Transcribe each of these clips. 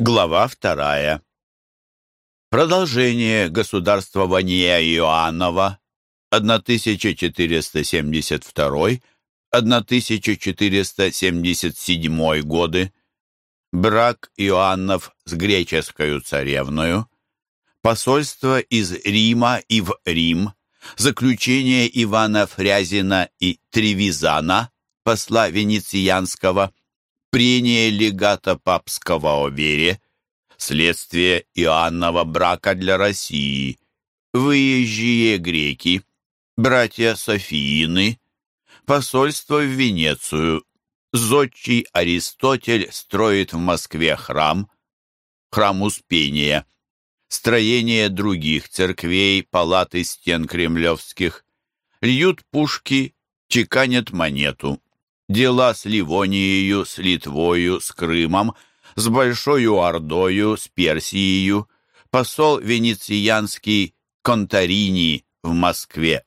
Глава вторая. Продолжение государствования Иоаннова 1472-1477 годы. Брак Иоаннов с греческою царевною. Посольство из Рима и в Рим. Заключение Ивана Фрязина и Тревизана, посла венецианского прение легата папского о вере, следствие Иоаннова брака для России, выезжие греки, братья Софиины, посольство в Венецию, зодчий Аристотель строит в Москве храм, храм Успения, строение других церквей, палаты стен кремлевских, льют пушки, чеканят монету дела с Ливонией, с Литвою, с Крымом, с Большою Ордою, с Персией, посол венецианский Конторини в Москве.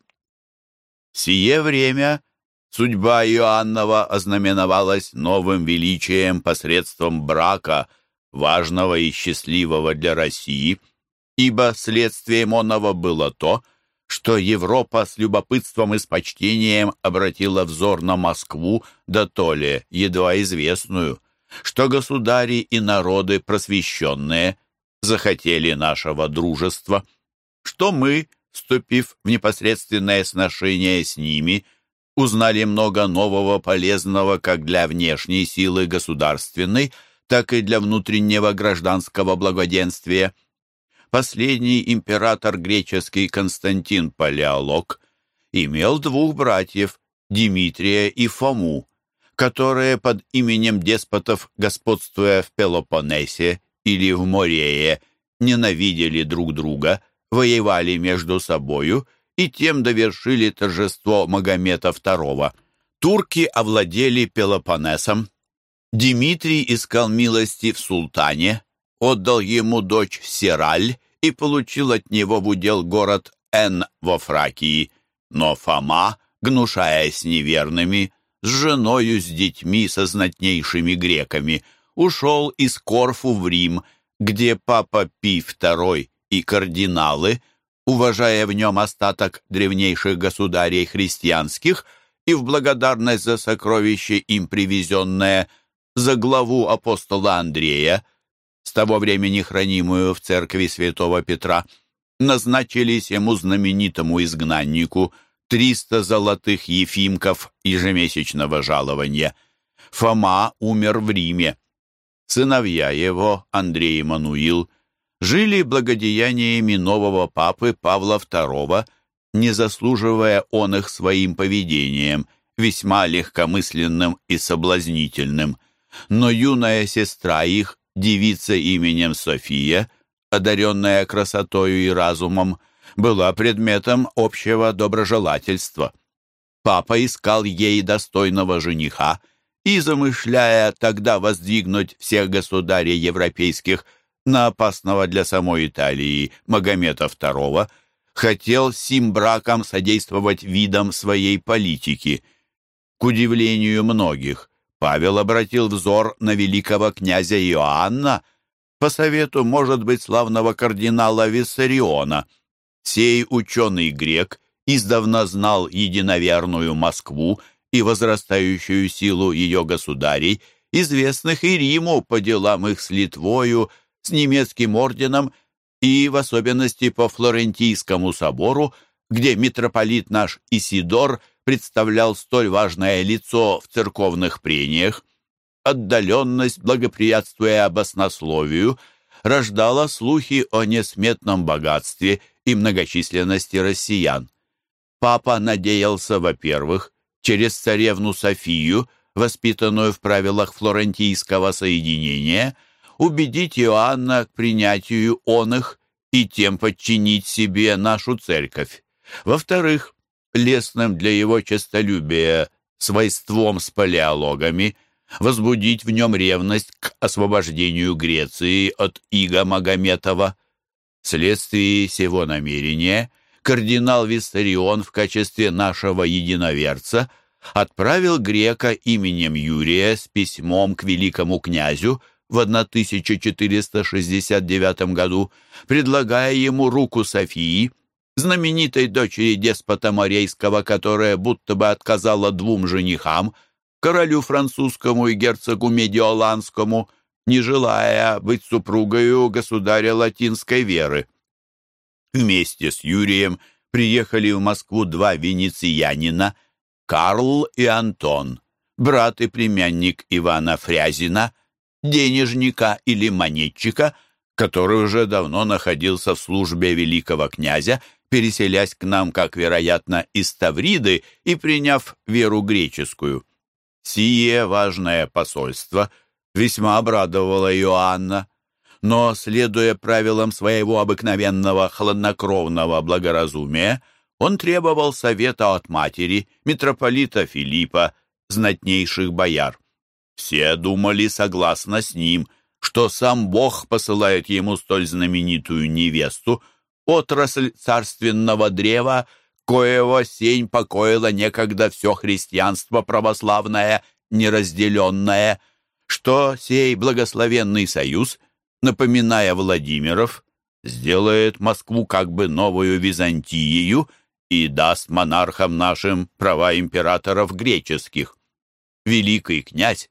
Сие время судьба Иоаннова ознаменовалась новым величием посредством брака, важного и счастливого для России, ибо следствием оного было то, Европа с любопытством и с почтением обратила взор на Москву, да то ли, едва известную, что государи и народы просвещенные захотели нашего дружества, что мы, вступив в непосредственное сношение с ними, узнали много нового полезного как для внешней силы государственной, так и для внутреннего гражданского благоденствия – Последний император греческий Константин Палеолог имел двух братьев, Дмитрия и Фому, которые под именем деспотов, господствуя в Пелопоннесе или в Морее, ненавидели друг друга, воевали между собою и тем довершили торжество Магомета II. Турки овладели Пелопоннесом. Дмитрий искал милости в султане, отдал ему дочь Сираль и получил от него в удел город Н во Фракии. Но Фома, гнушаясь неверными, с женою, с детьми, со знатнейшими греками, ушел из Корфу в Рим, где папа Пий II и кардиналы, уважая в нем остаток древнейших государей христианских и в благодарность за сокровище им привезенное, за главу апостола Андрея, с того времени хранимую в церкви святого Петра, назначились ему знаменитому изгнаннику триста золотых ефимков ежемесячного жалования. Фома умер в Риме. Сыновья его, Андрей и Мануил, жили благодеяниями нового папы Павла II, не заслуживая он их своим поведением, весьма легкомысленным и соблазнительным. Но юная сестра их, девица именем София, одаренная красотою и разумом, была предметом общего доброжелательства. Папа искал ей достойного жениха и, замышляя тогда воздвигнуть всех государей европейских на опасного для самой Италии Магомета II, хотел сим браком содействовать видам своей политики. К удивлению многих, Павел обратил взор на великого князя Иоанна по совету, может быть, славного кардинала Виссариона. Сей ученый грек издавна знал единоверную Москву и возрастающую силу ее государей, известных и Риму по делам их с Литвою, с немецким орденом и в особенности по Флорентийскому собору, где митрополит наш Исидор представлял столь важное лицо в церковных прениях, отдаленность, благоприятствуя обоснословию, рождала слухи о несметном богатстве и многочисленности россиян. Папа надеялся, во-первых, через царевну Софию, воспитанную в правилах флорентийского соединения, убедить Иоанна к принятию он их и тем подчинить себе нашу церковь. Во-вторых, лесным для его честолюбия свойством с палеологами, возбудить в нем ревность к освобождению Греции от Иго Магометова. Вследствие сего намерения кардинал Виссарион в качестве нашего единоверца отправил грека именем Юрия с письмом к великому князю, в 1469 году, предлагая ему руку Софии, знаменитой дочери деспота Морейского, которая будто бы отказала двум женихам, королю французскому и герцогу Медиоланскому, не желая быть супругою государя латинской веры. Вместе с Юрием приехали в Москву два венециянина, Карл и Антон, брат и племянник Ивана Фрязина, денежника или монетчика, который уже давно находился в службе великого князя, переселясь к нам, как вероятно, из Тавриды и приняв веру греческую. Сие важное посольство весьма обрадовало Иоанна, но, следуя правилам своего обыкновенного хладнокровного благоразумия, он требовал совета от матери, митрополита Филиппа, знатнейших бояр. Все думали согласно с ним, что сам Бог посылает ему столь знаменитую невесту, отрасль царственного древа, коего сень покоило некогда все христианство православное, неразделенное, что сей благословенный союз, напоминая Владимиров, сделает Москву как бы новую Византию и даст монархам нашим права императоров греческих. Великий князь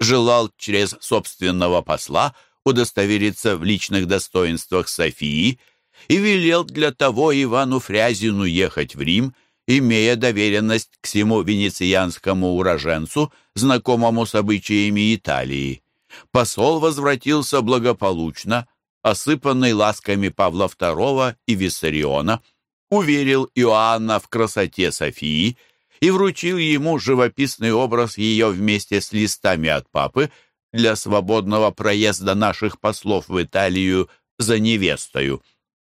желал через собственного посла удостовериться в личных достоинствах Софии и велел для того Ивану Фрязину ехать в Рим, имея доверенность к всему венецианскому уроженцу, знакомому с обычаями Италии. Посол возвратился благополучно, осыпанный ласками Павла II и Виссариона, уверил Иоанна в красоте Софии и вручил ему живописный образ ее вместе с листами от папы для свободного проезда наших послов в Италию за невестою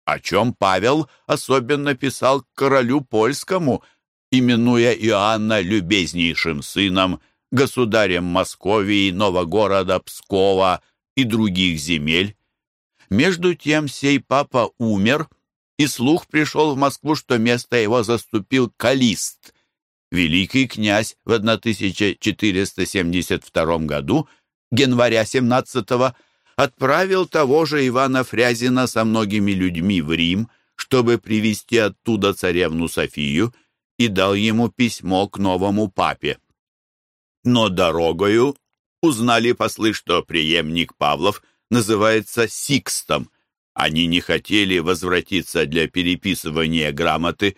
о чем Павел особенно писал королю польскому, именуя Иоанна любезнейшим сыном, государем Московии, Новогорода, Пскова и других земель. Между тем сей папа умер, и слух пришел в Москву, что место его заступил Калист, великий князь в 1472 году, января 17 года, отправил того же Ивана Фрязина со многими людьми в Рим, чтобы привести оттуда царевну Софию, и дал ему письмо к новому папе. Но дорогою узнали послы, что преемник Павлов называется Сикстом. Они не хотели возвратиться для переписывания грамоты,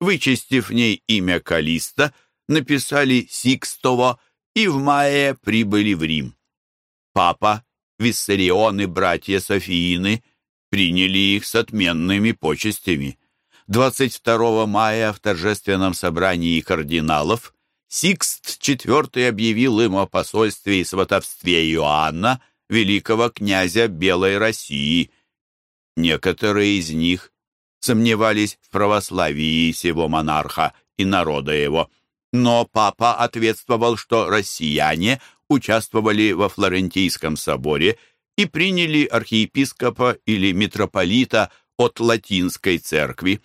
вычистив в ней имя Калиста, написали Сикстово и в мае прибыли в Рим. Папа Виссарион и братья Софиины приняли их с отменными почестями. 22 мая в торжественном собрании кардиналов Сикст IV объявил им о посольстве и сватовстве Иоанна, великого князя Белой России. Некоторые из них сомневались в православии сего монарха и народа его, но папа ответствовал, что россияне участвовали во Флорентийском соборе и приняли архиепископа или митрополита от латинской церкви,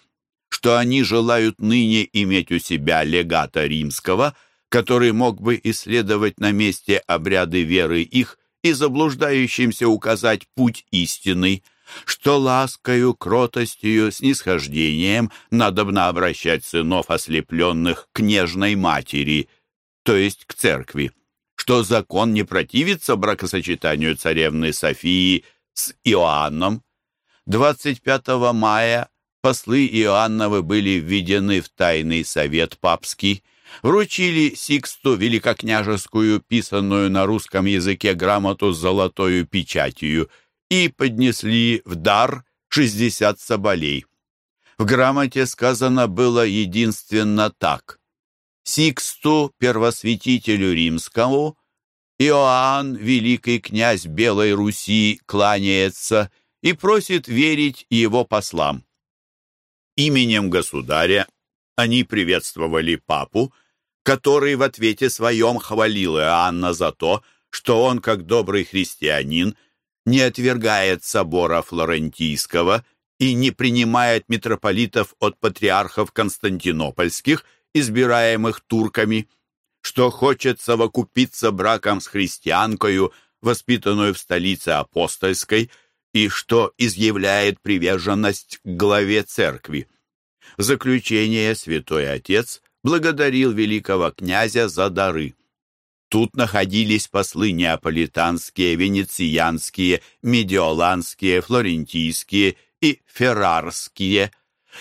что они желают ныне иметь у себя легата римского, который мог бы исследовать на месте обряды веры их и заблуждающимся указать путь истинный, что ласкою, кротостью, снисхождением надобно обращать сынов ослепленных к нежной матери, то есть к церкви что закон не противится бракосочетанию царевны Софии с Иоанном. 25 мая послы Иоанновы были введены в тайный совет папский, вручили Сиксту великокняжескую, писанную на русском языке грамоту с золотою печатью и поднесли в дар 60 соболей. В грамоте сказано было единственно так. Сиксту, первосвятителю римскому, Иоанн, великий князь Белой Руси, кланяется и просит верить его послам. Именем государя они приветствовали папу, который в ответе своем хвалил Иоанна за то, что он, как добрый христианин, не отвергает собора Флорентийского и не принимает митрополитов от патриархов константинопольских – избираемых турками, что хочет совокупиться браком с христианкою, воспитанную в столице апостольской, и что изъявляет приверженность к главе церкви. В заключение святой отец благодарил великого князя за дары. Тут находились послы неаполитанские, венецианские, медиоланские, флорентийские и феррарские.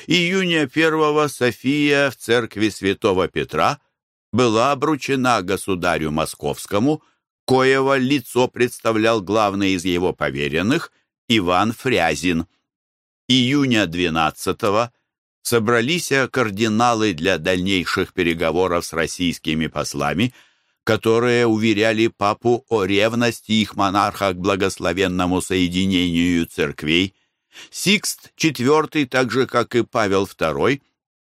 Июня первого София в церкви святого Петра была обручена государю московскому, коего лицо представлял главный из его поверенных Иван Фрязин. Июня 12 собрались кардиналы для дальнейших переговоров с российскими послами, которые уверяли папу о ревности их монарха к благословенному соединению церквей. Сикст IV, так же, как и Павел II,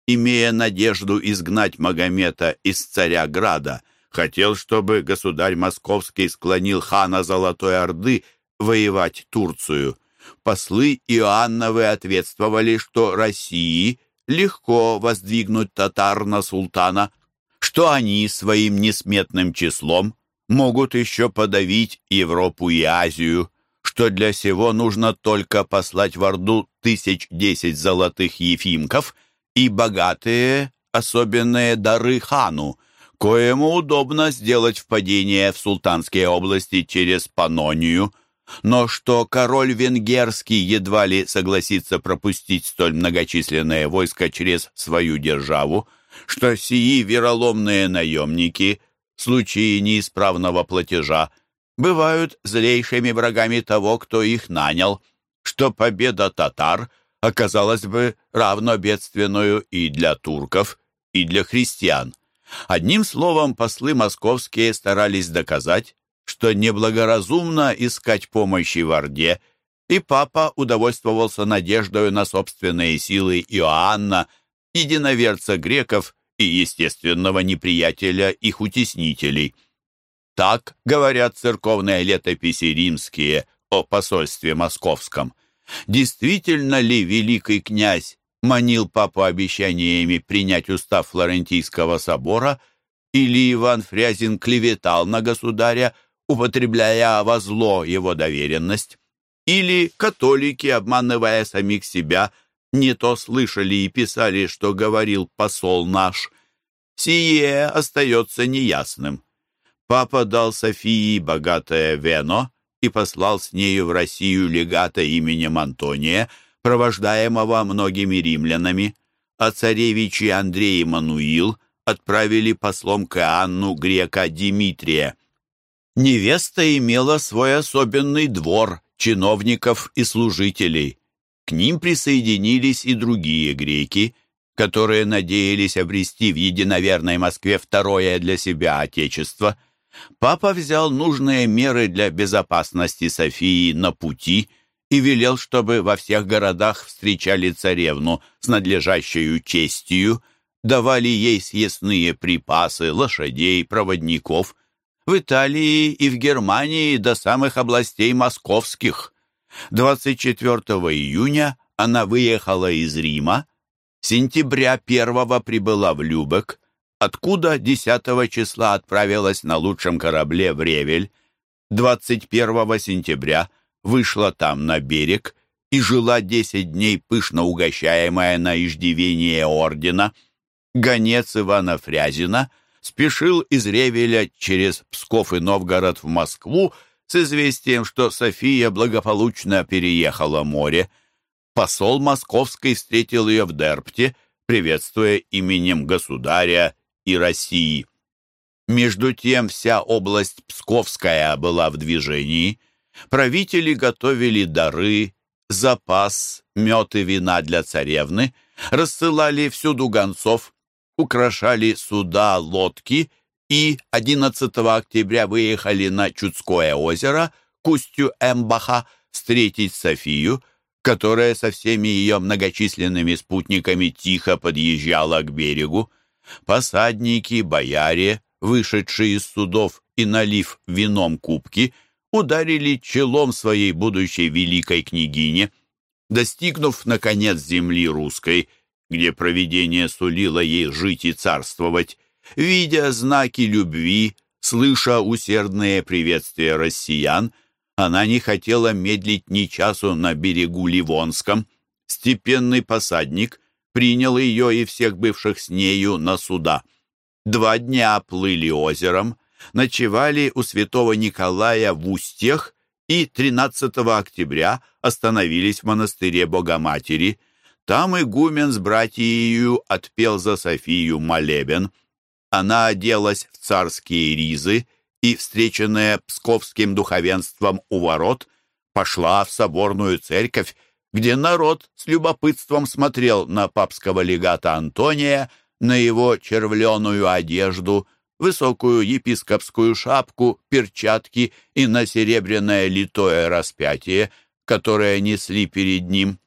имея надежду изгнать Магомета из царя Града, хотел, чтобы государь московский склонил хана Золотой Орды воевать Турцию. Послы Иоанновы ответствовали, что России легко воздвигнуть татар на султана, что они своим несметным числом могут еще подавить Европу и Азию, что для сего нужно только послать в Орду тысяч десять золотых ефимков и богатые особенные дары хану, коему удобно сделать впадение в султанские области через Панонию – но что король венгерский едва ли согласится пропустить столь многочисленное войско через свою державу, что сии вероломные наемники в случае неисправного платежа бывают злейшими врагами того, кто их нанял, что победа татар оказалась бы равно бедственную и для турков, и для христиан. Одним словом, послы московские старались доказать, что неблагоразумно искать помощи в Орде, и папа удовольствовался надеждою на собственные силы Иоанна, единоверца греков и естественного неприятеля их утеснителей. Так говорят церковные летописи римские о посольстве московском. Действительно ли великий князь манил папу обещаниями принять устав Флорентийского собора, или Иван Фрязин клеветал на государя, употребляя во зло его доверенность, или католики, обманывая самих себя, не то слышали и писали, что говорил посол наш. Сие остается неясным. Папа дал Софии богатое вено и послал с нею в Россию легата именем Антония, провождаемого многими римлянами, а царевичи Андрей и Мануил отправили послом к Иоанну грека Димитрия. Невеста имела свой особенный двор чиновников и служителей. К ним присоединились и другие греки, которые надеялись обрести в единоверной Москве второе для себя отечество. Папа взял нужные меры для безопасности Софии на пути и велел, чтобы во всех городах встречали царевну с надлежащей честью, давали ей съестные припасы, лошадей, проводников – в Италии и в Германии до самых областей московских. 24 июня она выехала из Рима, сентября 1 прибыла в Любек, откуда 10 числа отправилась на лучшем корабле в Ревель, 21 сентября вышла там на берег и жила 10 дней пышно угощаемая на иждивение ордена. Гонец Ивана Фрязина – спешил из Ревеля через Псков и Новгород в Москву с известием, что София благополучно переехала море. Посол московский встретил ее в Дерпте, приветствуя именем государя и России. Между тем вся область Псковская была в движении. Правители готовили дары, запас, мед и вина для царевны, рассылали всюду гонцов, украшали суда, лодки и 11 октября выехали на Чудское озеро к устью Эмбаха встретить Софию, которая со всеми ее многочисленными спутниками тихо подъезжала к берегу. Посадники, бояре, вышедшие из судов и налив вином кубки, ударили челом своей будущей великой княгине. Достигнув, наконец, земли русской, где провидение сулило ей жить и царствовать, видя знаки любви, Слыша усердные приветствия россиян, она не хотела медлить ни часу на берегу Ливонском. Степенный посадник принял ее и всех бывших с нею на суда. Два дня плыли озером, ночевали у святого Николая в Устьях и 13 октября остановились в монастыре Богоматери. Там игумен с братьею отпел за Софию молебен. Она оделась в царские ризы и, встреченная псковским духовенством у ворот, пошла в соборную церковь, где народ с любопытством смотрел на папского легата Антония, на его червленую одежду, высокую епископскую шапку, перчатки и на серебряное литое распятие, которое несли перед ним.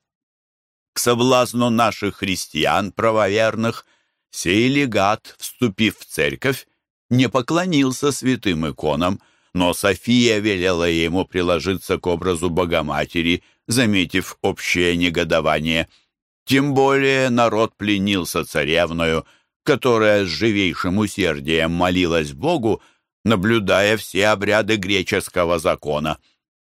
К соблазну наших христиан правоверных сей легат, вступив в церковь, не поклонился святым иконам, но София велела ему приложиться к образу Богоматери, заметив общее негодование. Тем более народ пленился царевною, которая с живейшим усердием молилась Богу, наблюдая все обряды греческого закона.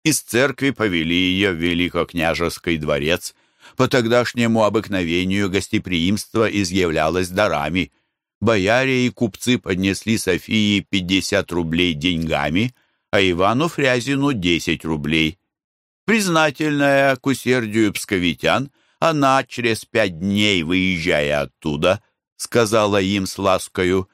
Из церкви повели ее в Великокняжеский дворец. По тогдашнему обыкновению гостеприимство изъявлялось дарами. Бояре и купцы поднесли Софии 50 рублей деньгами, а Ивану Фрязину 10 рублей. Признательная к усердию псковитян, она через пять дней, выезжая оттуда, сказала им с ласкою,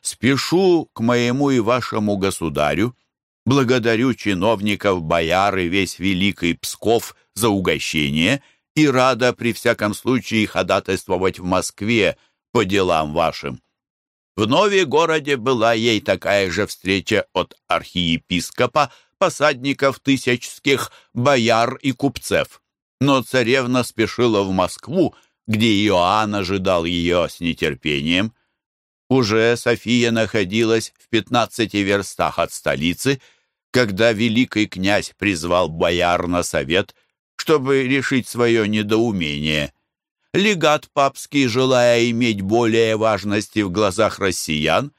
«Спешу к моему и вашему государю, благодарю чиновников, бояр и весь великий Псков за угощение и рада при всяком случае ходатайствовать в Москве по делам вашим». В Нове городе была ей такая же встреча от архиепископа, посадников тысячских, бояр и купцев. Но царевна спешила в Москву, где Иоанн ожидал ее с нетерпением. Уже София находилась в пятнадцати верстах от столицы, когда великий князь призвал бояр на совет, чтобы решить свое недоумение. Легат папский, желая иметь более важности в глазах россиян,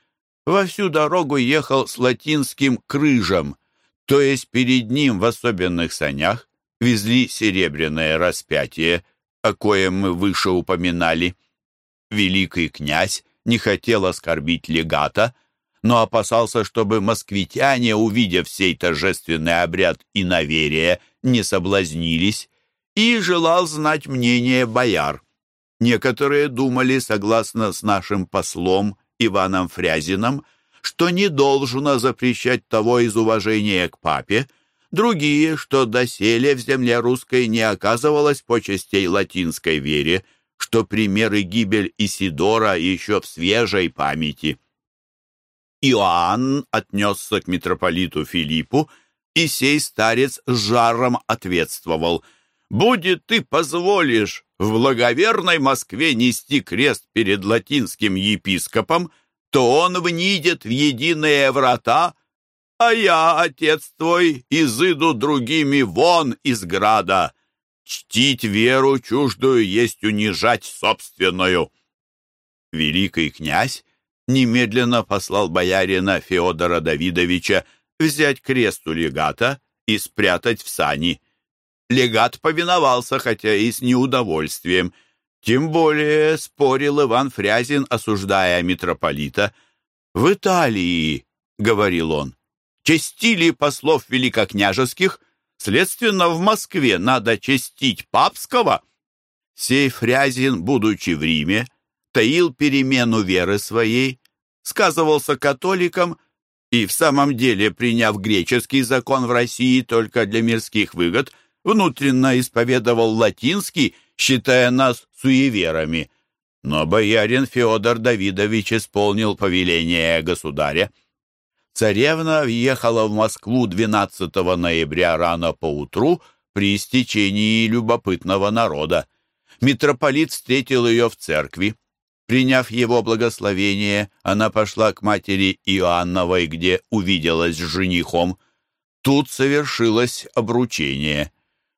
во всю дорогу ехал с латинским крыжем, то есть перед ним в особенных санях везли серебряное распятие, о коем мы выше упоминали. Великий князь не хотел оскорбить легата, но опасался, чтобы москвитяне, увидев сей торжественный обряд и наверие, не соблазнились, и желал знать мнение бояр. Некоторые думали, согласно с нашим послом Иваном Фрязиным, что не должно запрещать того из уважения к папе, другие, что доселе в земле русской не оказывалось почестей латинской вере, что примеры гибель Исидора еще в свежей памяти. Иоанн отнесся к митрополиту Филиппу, и сей старец с жаром ответствовал, «Будет ты позволишь в благоверной Москве нести крест перед латинским епископом, то он внидет в единые врата, а я, отец твой, изыду другими вон из града. Чтить веру чуждую есть унижать собственную». Великий князь немедленно послал боярина Феодора Давидовича взять крест у легата и спрятать в сани. Легат повиновался, хотя и с неудовольствием. Тем более спорил Иван Фрязин, осуждая митрополита. «В Италии, — говорил он, честили послов великокняжеских, следственно, в Москве надо честить папского. Сей Фрязин, будучи в Риме, таил перемену веры своей, сказывался католиком и, в самом деле, приняв греческий закон в России только для мирских выгод, внутренно исповедовал латинский, считая нас суеверами. Но боярин Федор Давидович исполнил повеление государя. Царевна въехала в Москву 12 ноября рано поутру при истечении любопытного народа. Митрополит встретил ее в церкви. Приняв его благословение, она пошла к матери Иоанновой, где увиделась с женихом. Тут совершилось обручение,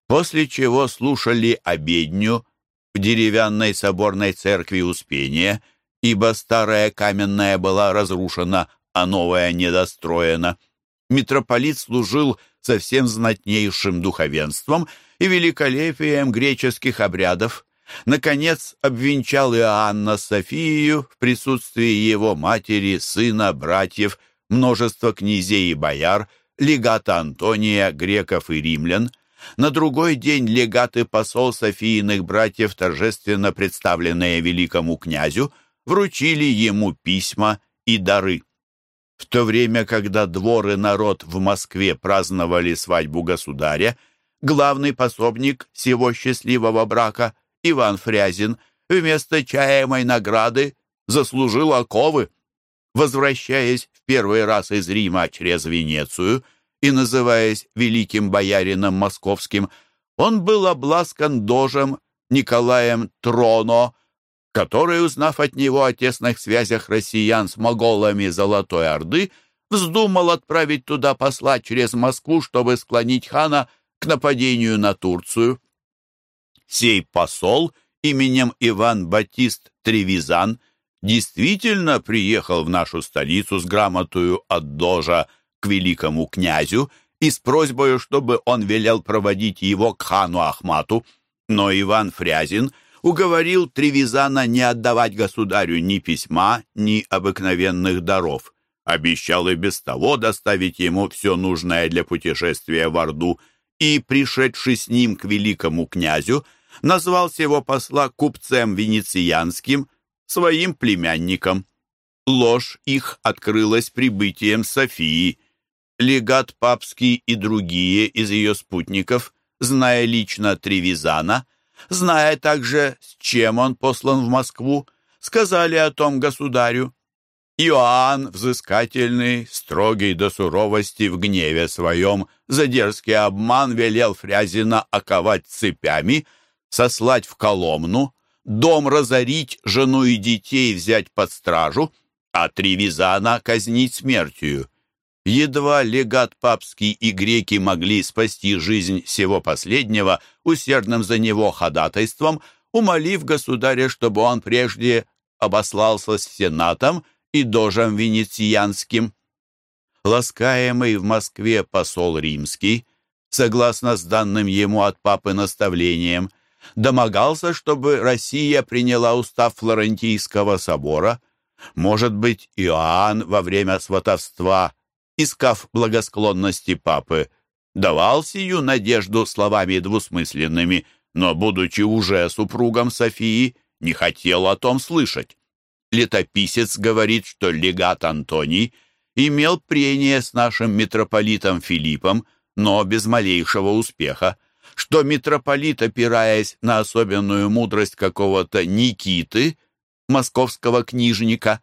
после чего слушали обедню в деревянной соборной церкви Успения, ибо старая каменная была разрушена а новое недостроено. Митрополит служил со всем знатнейшим духовенством и великолепием греческих обрядов. Наконец, обвенчал Иоанна Софию в присутствии его матери, сына, братьев, множества князей и бояр, легата Антония, греков и римлян. На другой день легат и посол Софийных братьев, торжественно представленные великому князю, вручили ему письма и дары. В то время, когда двор и народ в Москве праздновали свадьбу государя, главный пособник всего счастливого брака, Иван Фрязин, вместо чаемой награды заслужил оковы. Возвращаясь в первый раз из Рима через Венецию и называясь великим боярином московским, он был обласкан дожем Николаем Троно, который, узнав от него о тесных связях россиян с моголами Золотой Орды, вздумал отправить туда посла через Москву, чтобы склонить хана к нападению на Турцию. Сей посол именем Иван Батист Тревизан действительно приехал в нашу столицу с грамотою от Дожа к великому князю и с просьбой, чтобы он велел проводить его к хану Ахмату, но Иван Фрязин – уговорил Тревизана не отдавать государю ни письма, ни обыкновенных даров. Обещал и без того доставить ему все нужное для путешествия в Орду, и, пришедший с ним к великому князю, назвал сего посла купцем венецианским, своим племянником. Ложь их открылась прибытием Софии. Легат папский и другие из ее спутников, зная лично Тревизана, зная также, с чем он послан в Москву, сказали о том государю. Иоанн, взыскательный, строгий до суровости в гневе своем, за дерзкий обман велел Фрязина оковать цепями, сослать в Коломну, дом разорить, жену и детей взять под стражу, а Тревизана казнить смертью. Едва легат папский и греки могли спасти жизнь всего последнего усердным за него ходатайством, умолив государя, чтобы он прежде обослался с сенатом и дожем венецианским. Ласкаемый в Москве посол римский, согласно с данным ему от папы наставлением, домогался, чтобы Россия приняла устав Флорентийского собора. Может быть, Иоанн во время сватовства искав благосклонности папы, давал сию надежду словами двусмысленными, но, будучи уже супругом Софии, не хотел о том слышать. Летописец говорит, что легат Антоний имел прение с нашим митрополитом Филиппом, но без малейшего успеха, что митрополит, опираясь на особенную мудрость какого-то Никиты, московского книжника,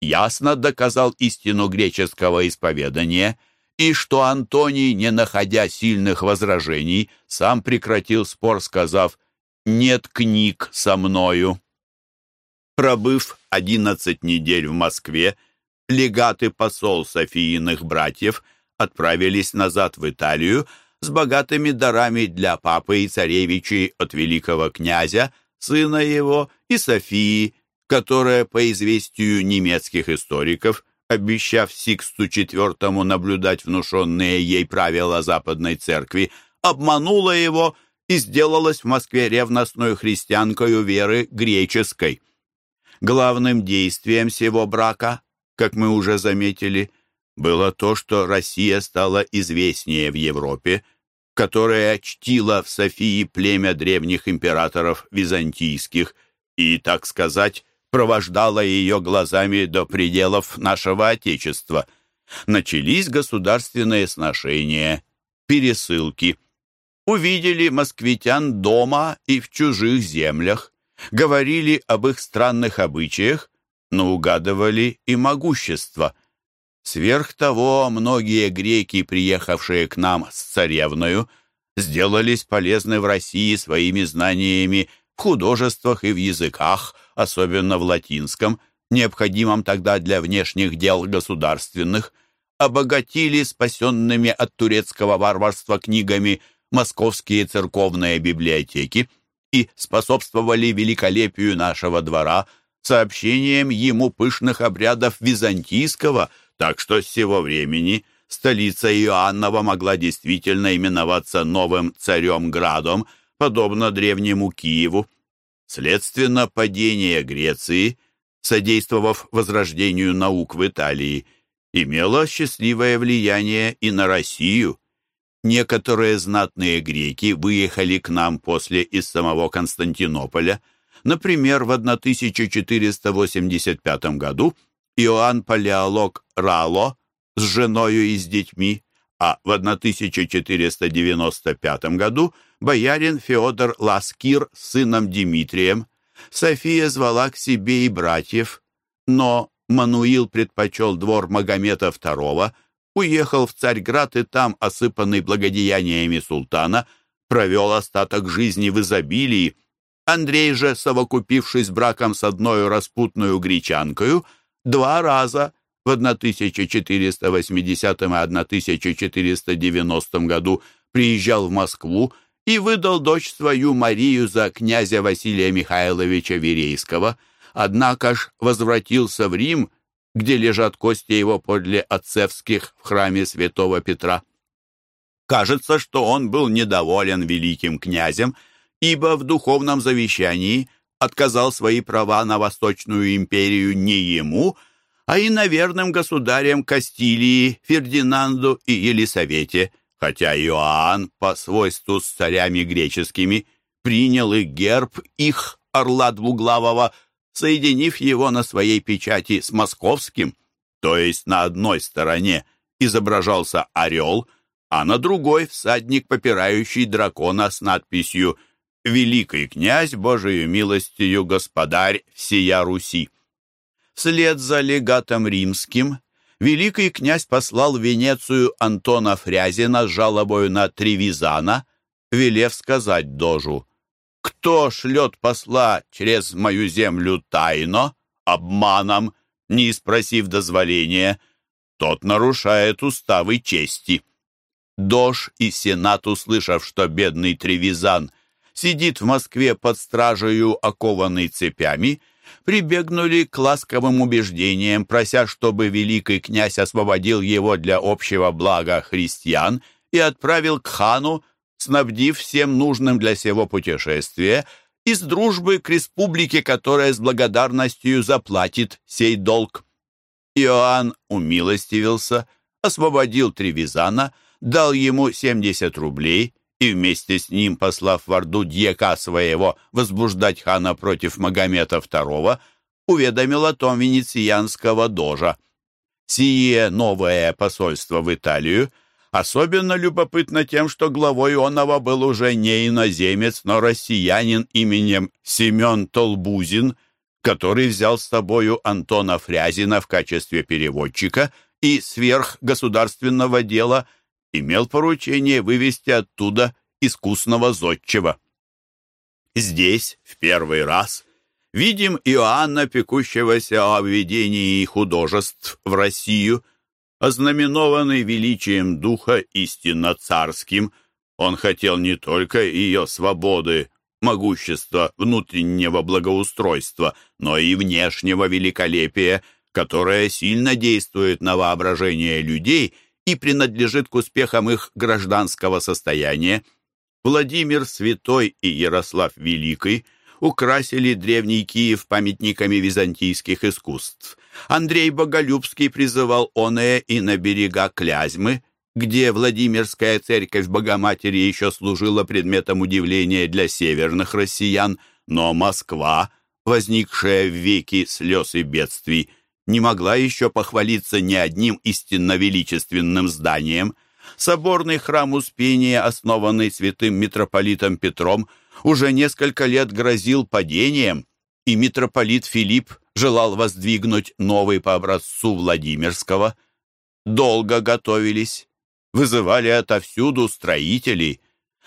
ясно доказал истину греческого исповедания и что Антоний, не находя сильных возражений, сам прекратил спор, сказав «нет книг со мною». Пробыв одиннадцать недель в Москве, легат и посол Софийных братьев отправились назад в Италию с богатыми дарами для папы и царевичей от великого князя, сына его и Софии, которая, по известию немецких историков, обещав Сиксту IV наблюдать внушенные ей правила Западной Церкви, обманула его и сделалась в Москве ревностной христианкою веры греческой. Главным действием всего брака, как мы уже заметили, было то, что Россия стала известнее в Европе, которая чтила в Софии племя древних императоров византийских и, так сказать, провождала ее глазами до пределов нашего Отечества. Начались государственные сношения, пересылки. Увидели москвитян дома и в чужих землях, говорили об их странных обычаях, но угадывали и могущество. Сверх того, многие греки, приехавшие к нам с царевною, сделались полезны в России своими знаниями в художествах и в языках, особенно в латинском, необходимом тогда для внешних дел государственных, обогатили спасенными от турецкого варварства книгами московские церковные библиотеки и способствовали великолепию нашего двора сообщением ему пышных обрядов византийского, Так что с сего времени столица Иоаннова могла действительно именоваться новым царем-градом, подобно древнему Киеву. Следственно, падение Греции, содействовав возрождению наук в Италии, имело счастливое влияние и на Россию. Некоторые знатные греки выехали к нам после из самого Константинополя. Например, в 1485 году Иоанн Палеолог Рало с женою и с детьми, а в 1495 году боярин Феодор Ласкир с сыном Дмитрием. София звала к себе и братьев, но Мануил предпочел двор Магомета II, уехал в Царьград и там, осыпанный благодеяниями султана, провел остаток жизни в изобилии. Андрей же, совокупившись браком с одной распутную гречанкою, два раза в 1480 и 1490 году приезжал в Москву и выдал дочь свою Марию за князя Василия Михайловича Верейского, однако ж возвратился в Рим, где лежат кости его подле отцевских в храме святого Петра. Кажется, что он был недоволен великим князем, ибо в духовном завещании отказал свои права на Восточную империю не ему, а и наверным государям Кастилии, Фердинанду и Елисавете – хотя Иоанн по свойству с царями греческими принял и герб их орла двуглавого, соединив его на своей печати с московским, то есть на одной стороне изображался орел, а на другой всадник, попирающий дракона с надписью «Великий князь, Божию милостью, господарь всея Руси». Вслед за легатом римским великий князь послал в Венецию Антона Фрязина с жалобою на Тревизана, велев сказать дожу, «Кто шлет посла через мою землю тайно, обманом, не спросив дозволения, тот нарушает уставы чести». Дож и сенат, услышав, что бедный Тревизан сидит в Москве под стражею, окованный цепями, прибегнули к ласковым убеждениям, прося, чтобы великий князь освободил его для общего блага христиан и отправил к хану, снабдив всем нужным для сего путешествия, из дружбы к республике, которая с благодарностью заплатит сей долг. Иоанн умилостивился, освободил Тревизана, дал ему 70 рублей и вместе с ним, послав в Орду дьяка своего возбуждать хана против Магомета II, уведомил о том венецианского дожа. Сие новое посольство в Италию особенно любопытно тем, что главой Ионова был уже не иноземец, но россиянин именем Семен Толбузин, который взял с собою Антона Фрязина в качестве переводчика и сверх государственного дела – имел поручение вывести оттуда искусного зодчего. Здесь, в первый раз, видим Иоанна, пекущегося о введении художеств в Россию, ознаменованный величием духа истинно царским, он хотел не только ее свободы, могущества, внутреннего благоустройства, но и внешнего великолепия, которое сильно действует на воображение людей – и принадлежит к успехам их гражданского состояния. Владимир Святой и Ярослав Великий украсили древний Киев памятниками византийских искусств. Андрей Боголюбский призывал оное и на берега Клязьмы, где Владимирская церковь Богоматери еще служила предметом удивления для северных россиян, но Москва, возникшая в веки слез и бедствий, не могла еще похвалиться ни одним истинно величественным зданием. Соборный храм Успения, основанный святым митрополитом Петром, уже несколько лет грозил падением, и митрополит Филипп желал воздвигнуть новый по образцу Владимирского. Долго готовились, вызывали отовсюду строителей,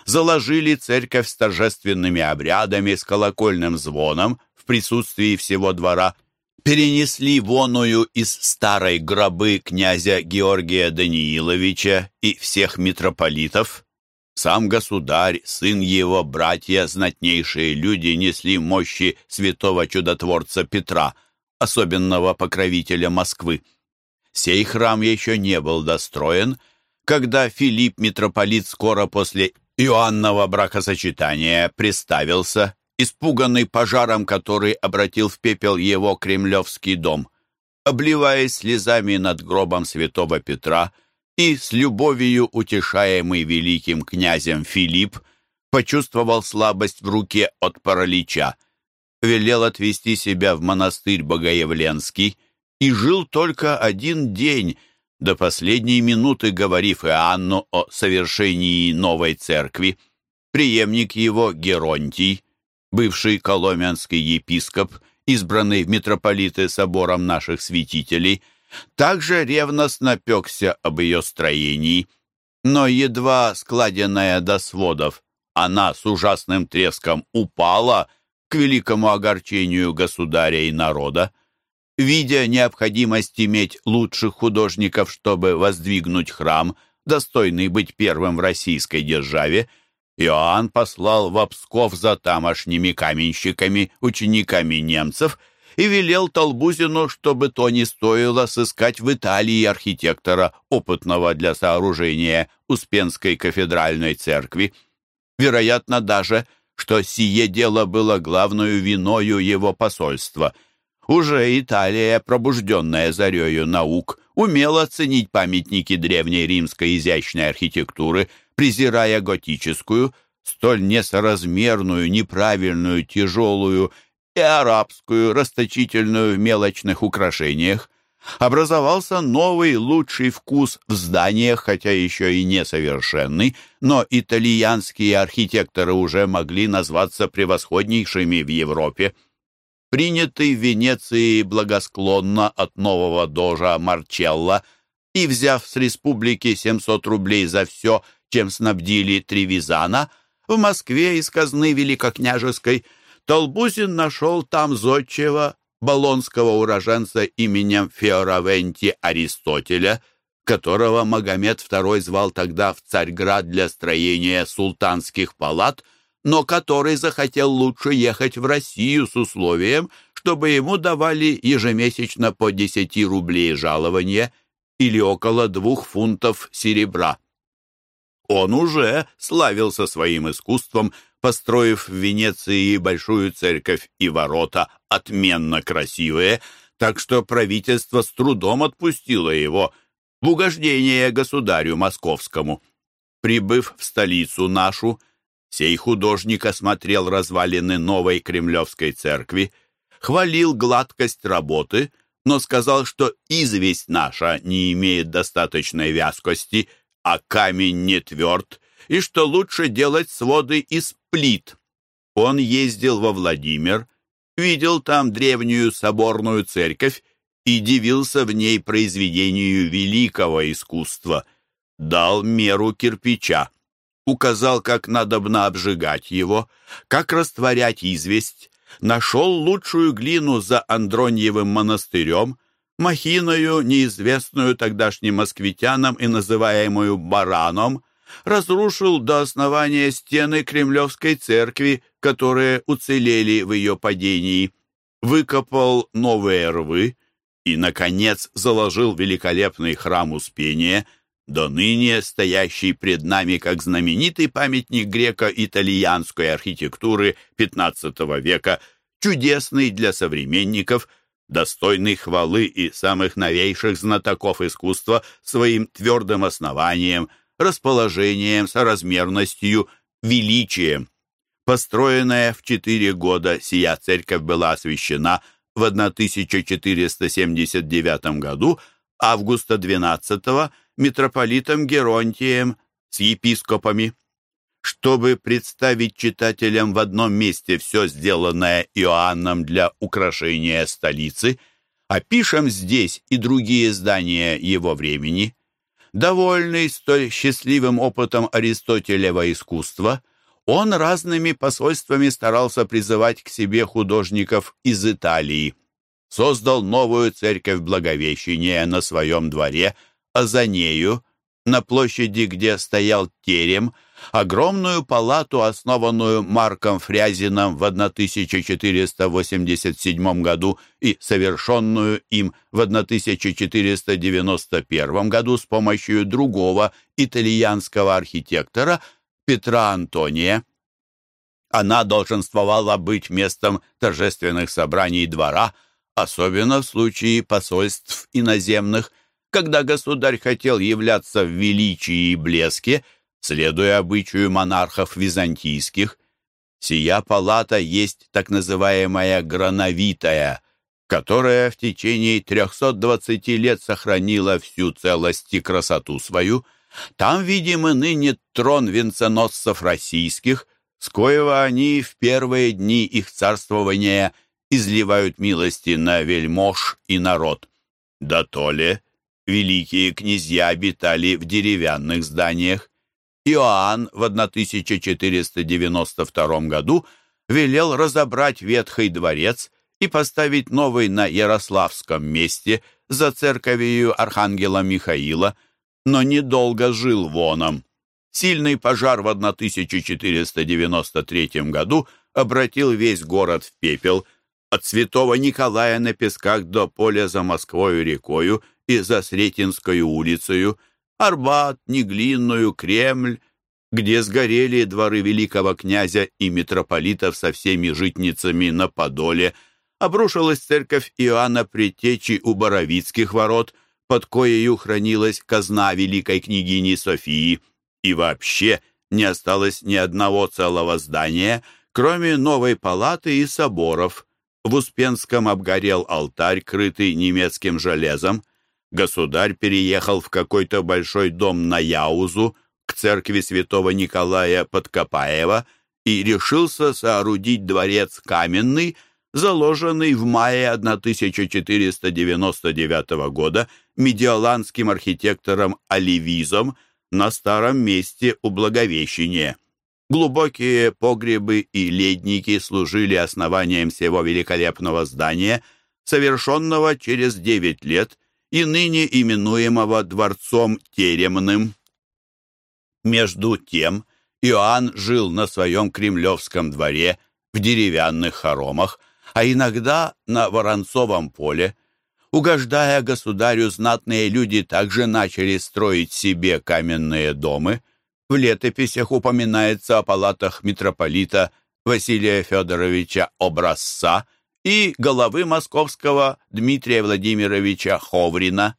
заложили церковь с торжественными обрядами, с колокольным звоном в присутствии всего двора – перенесли воную из старой гробы князя Георгия Данииловича и всех митрополитов. Сам государь, сын его, братья, знатнейшие люди несли мощи святого чудотворца Петра, особенного покровителя Москвы. Сей храм еще не был достроен, когда Филипп, митрополит, скоро после Иоаннова бракосочетания приставился, испуганный пожаром, который обратил в пепел его кремлевский дом. Обливаясь слезами над гробом святого Петра и с любовью утешаемый великим князем Филипп, почувствовал слабость в руке от паралича, велел отвести себя в монастырь Богоявленский и жил только один день, до последней минуты говорив Иоанну о совершении новой церкви. Преемник его Геронтий, бывший коломенский епископ, избранный в митрополиты собором наших святителей, также ревностно пекся об ее строении, но едва складенная до сводов, она с ужасным треском упала к великому огорчению государя и народа. Видя необходимость иметь лучших художников, чтобы воздвигнуть храм, достойный быть первым в российской державе, Иоанн послал в Псков за тамошними каменщиками, учениками немцев, и велел Толбузину, чтобы то не стоило сыскать в Италии архитектора, опытного для сооружения Успенской кафедральной церкви. Вероятно даже, что сие дело было главную виною его посольства — уже Италия, пробужденная зарею наук, умела ценить памятники древней римской изящной архитектуры, презирая готическую, столь несоразмерную, неправильную, тяжелую и арабскую, расточительную в мелочных украшениях. Образовался новый лучший вкус в зданиях, хотя еще и несовершенный, но итальянские архитекторы уже могли назваться превосходнейшими в Европе принятый в Венеции благосклонно от нового дожа Марчелла и взяв с республики 700 рублей за все, чем снабдили Тревизана, в Москве из казны Великокняжеской Толбузин нашел там зодчего, болонского уроженца именем Феоравенти Аристотеля, которого Магомед II звал тогда в Царьград для строения султанских палат – но который захотел лучше ехать в Россию с условием, чтобы ему давали ежемесячно по 10 рублей жалования или около двух фунтов серебра. Он уже славился своим искусством, построив в Венеции большую церковь и ворота, отменно красивые, так что правительство с трудом отпустило его в угождение государю московскому. Прибыв в столицу нашу, Сей художник осмотрел развалины новой Кремлевской церкви, хвалил гладкость работы, но сказал, что известь наша не имеет достаточной вязкости, а камень не тверд, и что лучше делать своды из плит. Он ездил во Владимир, видел там древнюю соборную церковь и дивился в ней произведению великого искусства, дал меру кирпича указал, как надобно обжигать его, как растворять известь, нашел лучшую глину за Андроньевым монастырем, махиною, неизвестную тогдашним москвитянам и называемую бараном, разрушил до основания стены Кремлевской церкви, которые уцелели в ее падении, выкопал новые рвы и, наконец, заложил великолепный храм Успения – до ныне стоящий пред нами как знаменитый памятник греко-итальянской архитектуры XV века, чудесный для современников, достойный хвалы и самых новейших знатоков искусства своим твердым основанием, расположением, соразмерностью, величием. Построенная в четыре года, сия церковь была освящена в 1479 году, августа 12 митрополитом Геронтием с епископами. Чтобы представить читателям в одном месте все сделанное Иоанном для украшения столицы, опишем здесь и другие здания его времени. Довольный столь счастливым опытом Аристотелева искусства, он разными посольствами старался призывать к себе художников из Италии. Создал новую церковь Благовещения на своем дворе – а за нею, на площади, где стоял терем, огромную палату, основанную Марком Фрязином в 1487 году и совершенную им в 1491 году с помощью другого итальянского архитектора Петра Антония. Она долженствовала быть местом торжественных собраний двора, особенно в случае посольств иноземных, когда государь хотел являться в величии и блеске, следуя обычаю монархов византийских. Сия палата есть так называемая грановитая, которая в течение 320 лет сохранила всю целость и красоту свою. Там видим и ныне трон венценосцев российских, с коего они в первые дни их царствования изливают милости на вельмож и народ. Да то ли великие князья обитали в деревянных зданиях. Иоанн в 1492 году велел разобрать Ветхий дворец и поставить новый на Ярославском месте за церковью Архангела Михаила, но недолго жил воном. Сильный пожар в 1493 году обратил весь город в пепел, от святого Николая на песках до поля за Москвою рекою и за Сретенскую улицею, Арбат, Неглинную, Кремль, где сгорели дворы великого князя и митрополитов со всеми житницами на Подоле, обрушилась церковь Иоанна Предтечи у Боровицких ворот, под коею хранилась казна великой княгини Софии – и вообще не осталось ни одного целого здания, кроме новой палаты и соборов. В Успенском обгорел алтарь, крытый немецким железом. Государь переехал в какой-то большой дом на Яузу, к церкви святого Николая Подкопаева, и решился соорудить дворец каменный, заложенный в мае 1499 года медиоланским архитектором Оливизом, на старом месте у Благовещения. Глубокие погребы и ледники служили основанием всего великолепного здания, совершенного через девять лет и ныне именуемого Дворцом Теремным. Между тем Иоанн жил на своем кремлевском дворе в деревянных хоромах, а иногда на Воронцовом поле, Угождая государю, знатные люди также начали строить себе каменные дома. В летописях упоминается о палатах митрополита Василия Федоровича Образца и головы московского Дмитрия Владимировича Ховрина.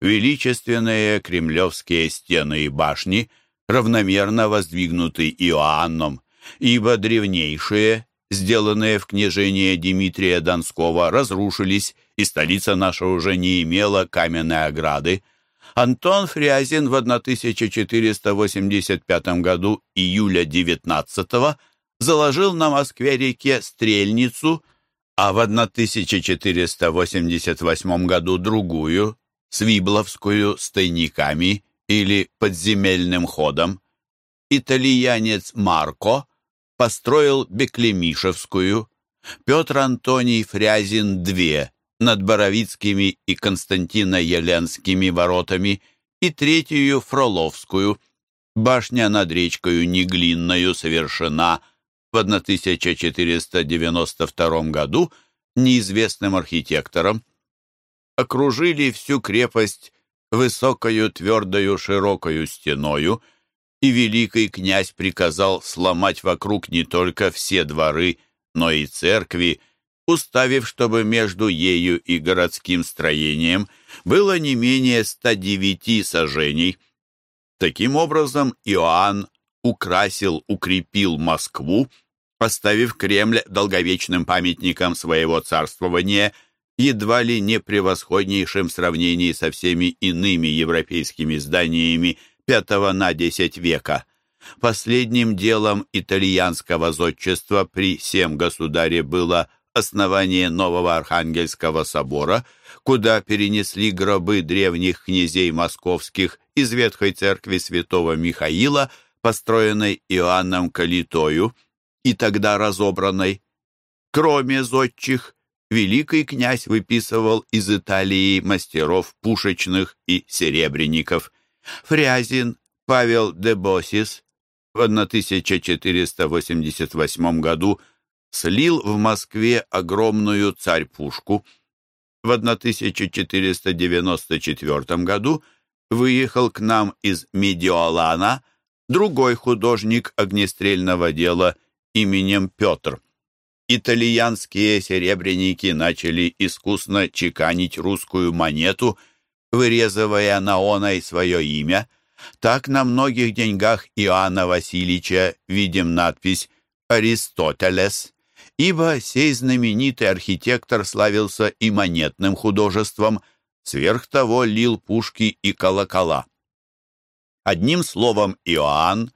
Величественные кремлевские стены и башни равномерно воздвигнуты Иоанном, ибо древнейшие, сделанные в княжение Дмитрия Донского, разрушились и столица наша уже не имела каменной ограды. Антон Фрязин в 1485 году июля 19 заложил на Москве-реке Стрельницу, а в 1488 году другую, Свибловскую, с тайниками или подземельным ходом. Итальянец Марко построил Беклемишевскую, Петр Антоний Фрязин две, над Боровицкими и Константино-Еленскими воротами и третью Фроловскую. Башня над речкою Неглинною совершена в 1492 году неизвестным архитектором. Окружили всю крепость высокою, твердою, широкою стеною, и великий князь приказал сломать вокруг не только все дворы, но и церкви, уставив, чтобы между ею и городским строением было не менее 109 сажений. Таким образом, Иоанн украсил, укрепил Москву, оставив Кремль долговечным памятником своего царствования, едва ли не превосходнейшим в сравнении со всеми иными европейскими зданиями V на X века. Последним делом итальянского зодчества при всем государе было основание нового Архангельского собора, куда перенесли гробы древних князей московских из Ветхой церкви святого Михаила, построенной Иоанном Калитою и тогда разобранной. Кроме зодчих, великий князь выписывал из Италии мастеров пушечных и серебряников. Фрязин, Павел де Босис, в 1488 году слил в Москве огромную царь-пушку. В 1494 году выехал к нам из Медиолана другой художник огнестрельного дела именем Петр. Итальянские серебряники начали искусно чеканить русскую монету, вырезывая на оной свое имя. Так на многих деньгах Иоанна Васильевича видим надпись «Аристотелес», ибо сей знаменитый архитектор славился и монетным художеством, сверх того лил пушки и колокола. Одним словом, Иоанн,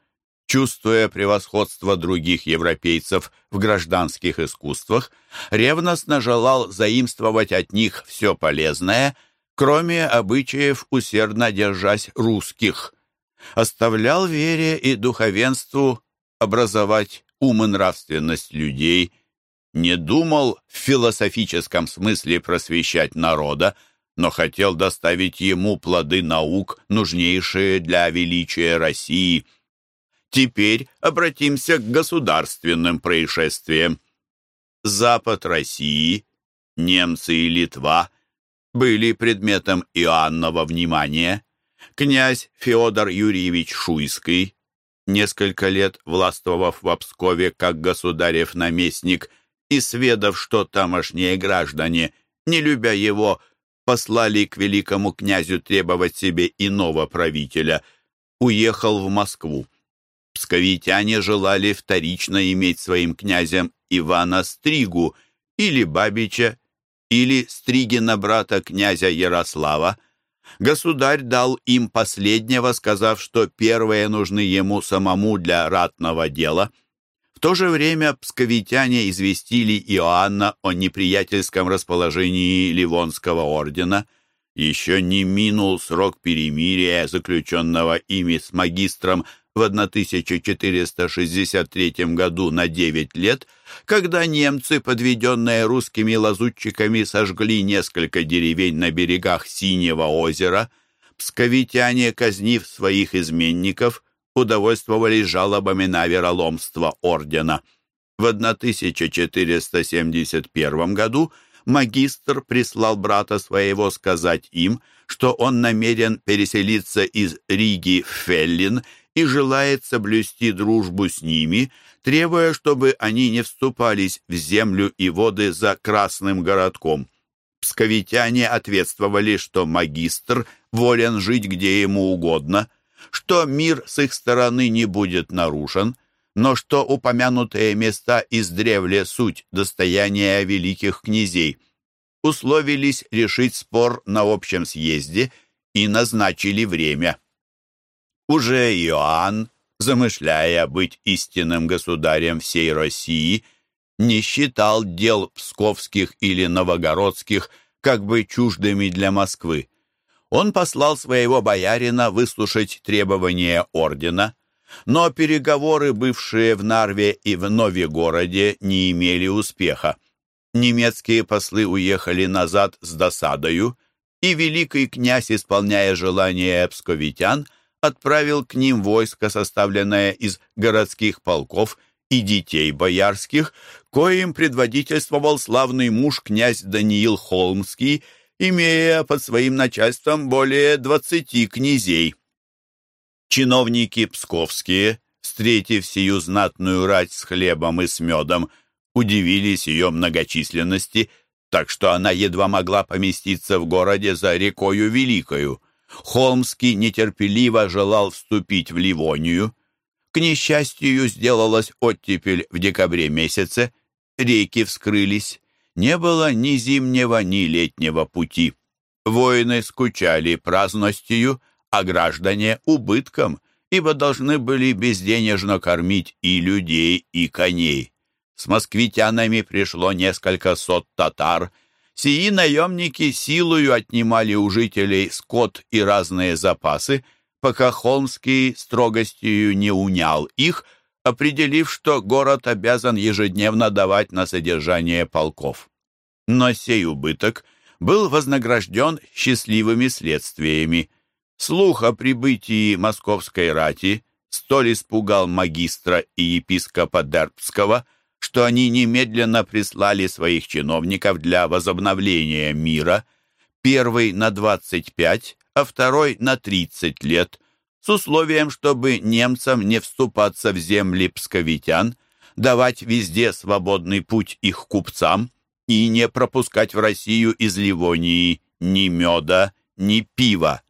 чувствуя превосходство других европейцев в гражданских искусствах, ревностно желал заимствовать от них все полезное, кроме обычаев, усердно держась русских. Оставлял вере и духовенству образовать ум и нравственность людей, не думал в философическом смысле просвещать народа, но хотел доставить ему плоды наук, нужнейшие для величия России. Теперь обратимся к государственным происшествиям. Запад России, немцы и Литва были предметом Иоаннова внимания. Князь Феодор Юрьевич Шуйский, несколько лет властвовав в Пскове как государев наместник и сведав, что тамошние граждане, не любя его, послали к великому князю требовать себе иного правителя, уехал в Москву. Псковитяне желали вторично иметь своим князем Ивана Стригу или Бабича, или Стригина брата князя Ярослава. Государь дал им последнего, сказав, что первые нужны ему самому для ратного дела — в то же время псковитяне известили Иоанна о неприятельском расположении Ливонского ордена. Еще не минул срок перемирия, заключенного ими с магистром в 1463 году на 9 лет, когда немцы, подведенные русскими лазутчиками, сожгли несколько деревень на берегах Синего озера. Псковитяне, казнив своих изменников, удовольствовались жалобами на вероломство ордена. В 1471 году магистр прислал брата своего сказать им, что он намерен переселиться из Риги в Феллин и желает соблюсти дружбу с ними, требуя, чтобы они не вступались в землю и воды за Красным городком. Псковитяне ответствовали, что магистр волен жить где ему угодно – что мир с их стороны не будет нарушен, но что упомянутые места издревле суть достояния великих князей. Условились решить спор на общем съезде и назначили время. Уже Иоанн, замышляя быть истинным государем всей России, не считал дел псковских или новогородских как бы чуждыми для Москвы он послал своего боярина выслушать требования ордена, но переговоры, бывшие в Нарве и в Новегороде, не имели успеха. Немецкие послы уехали назад с досадою, и великий князь, исполняя желания псковитян, отправил к ним войско, составленное из городских полков и детей боярских, коим предводительствовал славный муж князь Даниил Холмский – имея под своим начальством более двадцати князей. Чиновники псковские, встретив сию знатную рать с хлебом и с медом, удивились ее многочисленности, так что она едва могла поместиться в городе за рекою Великою. Холмский нетерпеливо желал вступить в Ливонию. К несчастью, сделалась оттепель в декабре месяце, реки вскрылись. Не было ни зимнего, ни летнего пути. Воины скучали праздностью, а граждане — убытком, ибо должны были безденежно кормить и людей, и коней. С москвитянами пришло несколько сот татар. Сии наемники силою отнимали у жителей скот и разные запасы, пока Холмский строгостью не унял их — определив, что город обязан ежедневно давать на содержание полков. Но сей убыток был вознагражден счастливыми следствиями. Слух о прибытии московской рати столь испугал магистра и епископа Дербского, что они немедленно прислали своих чиновников для возобновления мира, первый на 25, а второй на 30 лет, с условием, чтобы немцам не вступаться в земли псковитян, давать везде свободный путь их купцам и не пропускать в Россию из Ливонии ни меда, ни пива.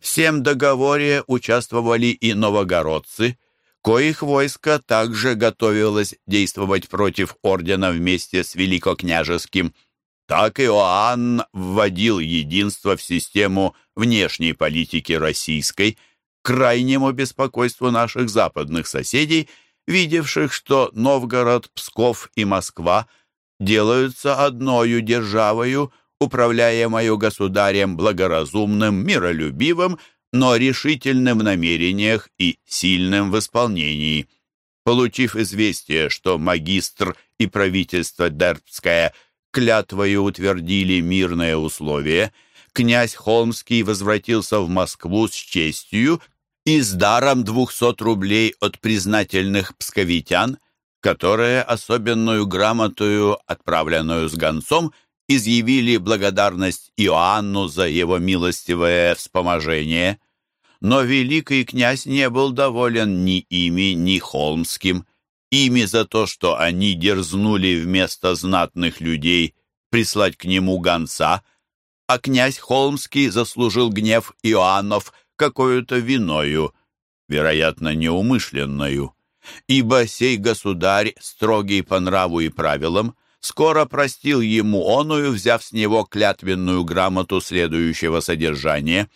В всем договоре участвовали и новогородцы, коих войско также готовилось действовать против ордена вместе с великокняжеским. Так Иоанн вводил единство в систему внешней политики российской, крайнему беспокойству наших западных соседей, видевших, что Новгород, Псков и Москва делаются одною державою, управляемою государем благоразумным, миролюбивым, но решительным в намерениях и сильным в исполнении. Получив известие, что магистр и правительство Дербское клятвою утвердили мирное условие, князь Холмский возвратился в Москву с честью и с даром двухсот рублей от признательных псковитян, которые особенную грамотую, отправленную с гонцом, изъявили благодарность Иоанну за его милостивое вспоможение. Но великий князь не был доволен ни ими, ни холмским, ими за то, что они дерзнули вместо знатных людей прислать к нему гонца, а князь Холмский заслужил гнев Иоаннов какую-то виною, вероятно, неумышленную, ибо сей государь, строгий по нраву и правилам, скоро простил ему оную, взяв с него клятвенную грамоту следующего содержания.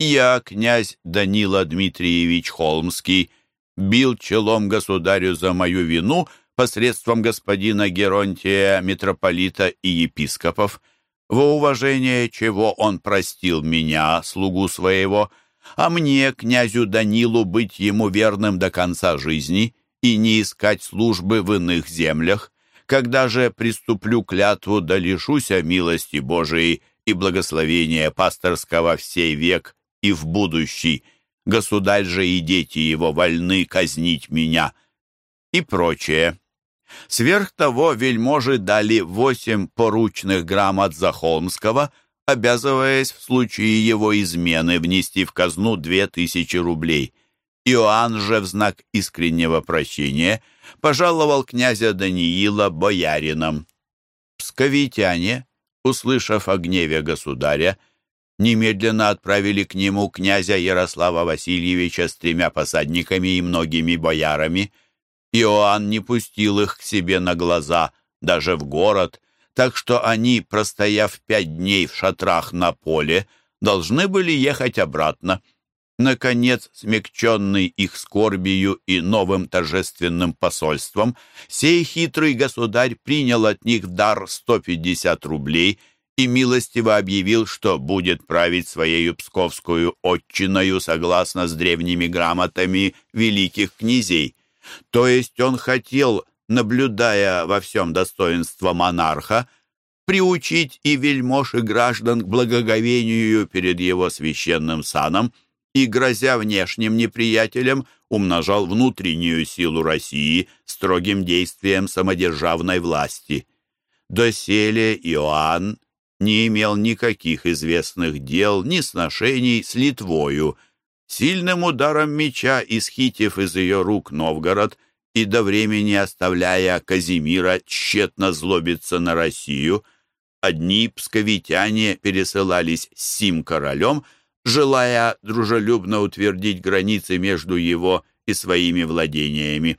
«Я, князь Данила Дмитриевич Холмский, бил челом государю за мою вину посредством господина Геронтия, митрополита и епископов, во уважение чего он простил меня, слугу своего, а мне, князю Данилу, быть ему верным до конца жизни» и не искать службы в иных землях, когда же приступлю клятву, да лишуся милости Божией и благословения пасторского в сей век и в будущий, государь же и дети его вольны казнить меня» и прочее. Сверх того вельможи дали восемь поручных грамот за Холмского, обязываясь в случае его измены внести в казну две тысячи рублей – Иоанн же в знак искреннего прощения пожаловал князя Даниила боярином. Псковитяне, услышав о гневе государя, немедленно отправили к нему князя Ярослава Васильевича с тремя посадниками и многими боярами. Иоанн не пустил их к себе на глаза, даже в город, так что они, простояв пять дней в шатрах на поле, должны были ехать обратно. Наконец, смягченный их скорбию и новым торжественным посольством, сей хитрый государь принял от них в дар 150 рублей и милостиво объявил, что будет править своею псковскую отчиною согласно с древними грамотами великих князей. То есть он хотел, наблюдая во всем достоинство монарха, приучить и вельмож, и граждан к благоговению перед его священным саном, и, грозя внешним неприятелям, умножал внутреннюю силу России строгим действием самодержавной власти. Доселе Иоанн не имел никаких известных дел, ни сношений с Литвою. Сильным ударом меча, исхитив из ее рук Новгород и до времени оставляя Казимира тщетно злобиться на Россию, одни псковитяне пересылались с сим королем, желая дружелюбно утвердить границы между его и своими владениями.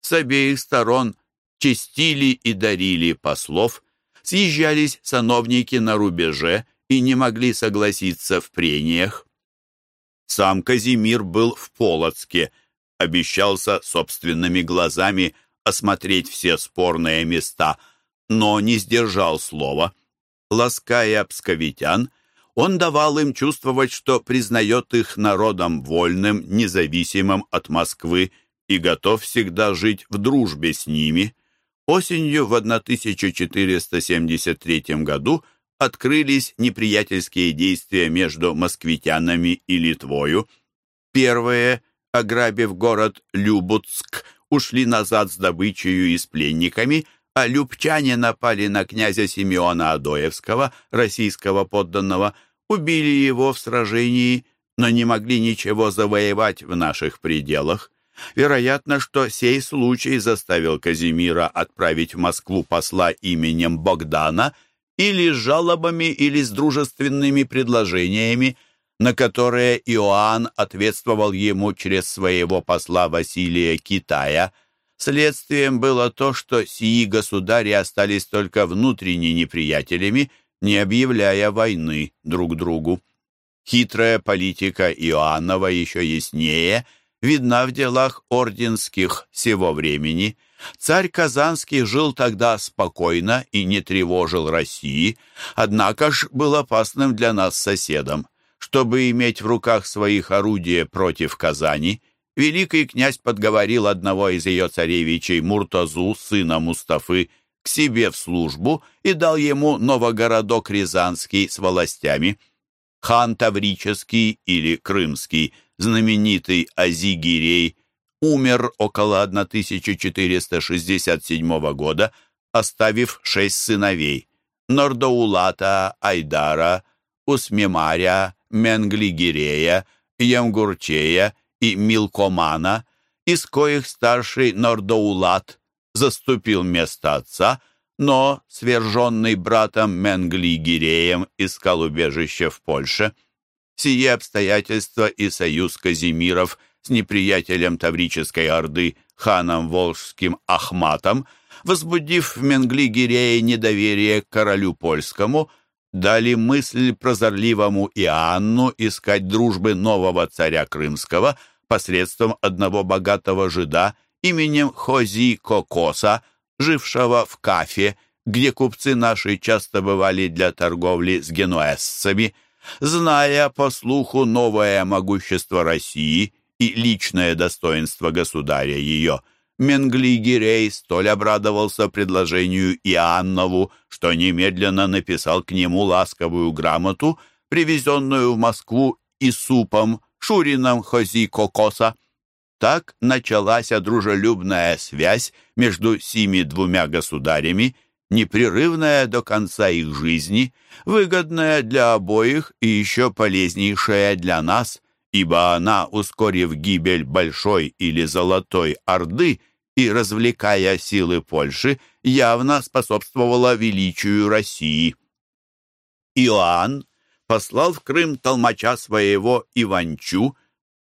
С обеих сторон чистили и дарили послов, съезжались сановники на рубеже и не могли согласиться в прениях. Сам Казимир был в Полоцке, обещался собственными глазами осмотреть все спорные места, но не сдержал слова. Лаская псковитян, он давал им чувствовать, что признает их народом вольным, независимым от Москвы и готов всегда жить в дружбе с ними. Осенью в 1473 году открылись неприятельские действия между москвитянами и Литвою. Первые ограбив город Любутск, ушли назад с добычей и с пленниками, а любчане напали на князя Симеона Адоевского, российского подданного, убили его в сражении, но не могли ничего завоевать в наших пределах. Вероятно, что сей случай заставил Казимира отправить в Москву посла именем Богдана или с жалобами, или с дружественными предложениями, на которые Иоанн ответствовал ему через своего посла Василия Китая. Следствием было то, что сии государи остались только внутренне неприятелями, не объявляя войны друг другу. Хитрая политика Иоаннова еще яснее видна в делах орденских сего времени. Царь Казанский жил тогда спокойно и не тревожил России, однако ж был опасным для нас соседом. Чтобы иметь в руках своих орудия против Казани, великий князь подговорил одного из ее царевичей Муртазу, сына Мустафы, к себе в службу и дал ему новогородок Рязанский с властями. Хан Таврический или Крымский, знаменитый Азигирей, умер около 1467 года, оставив шесть сыновей – Нордоулата, Айдара, Усмемаря, Менглигирея, Ямгурчея и Милкомана, из коих старший Нордоулат заступил место отца, но, сверженный братом Менглигиреем, искал убежище в Польше. Сие обстоятельства и союз Казимиров с неприятелем Таврической Орды ханом Волжским Ахматом, возбудив в Менглигирее недоверие к королю польскому – дали мысль прозорливому Иоанну искать дружбы нового царя Крымского посредством одного богатого жида именем Хози Кокоса, жившего в Кафе, где купцы наши часто бывали для торговли с генуэзцами, зная по слуху новое могущество России и личное достоинство государя ее – Менглигерей столь обрадовался предложению Иоаннову, что немедленно написал к нему ласковую грамоту, привезенную в Москву и супом Шурином Хози Кокоса. Так началась дружелюбная связь между сими двумя государями, непрерывная до конца их жизни, выгодная для обоих и еще полезнейшая для нас, ибо она, ускорив гибель Большой или Золотой Орды и развлекая силы Польши, явно способствовала величию России. Иоанн послал в Крым толмача своего Иванчу,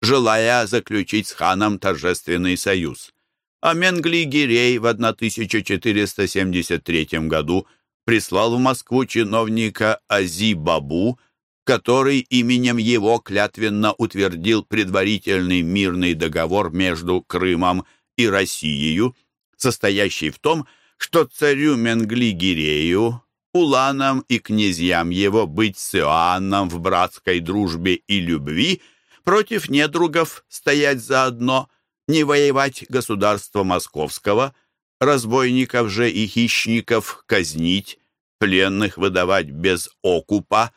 желая заключить с ханом торжественный союз. А Менгли-Гирей в 1473 году прислал в Москву чиновника Ази-Бабу, который именем его клятвенно утвердил предварительный мирный договор между Крымом и Россией, состоящий в том, что царю Менгли-Гирею, уланам и князьям его быть с в братской дружбе и любви, против недругов стоять заодно, не воевать государства московского, разбойников же и хищников казнить, пленных выдавать без окупа,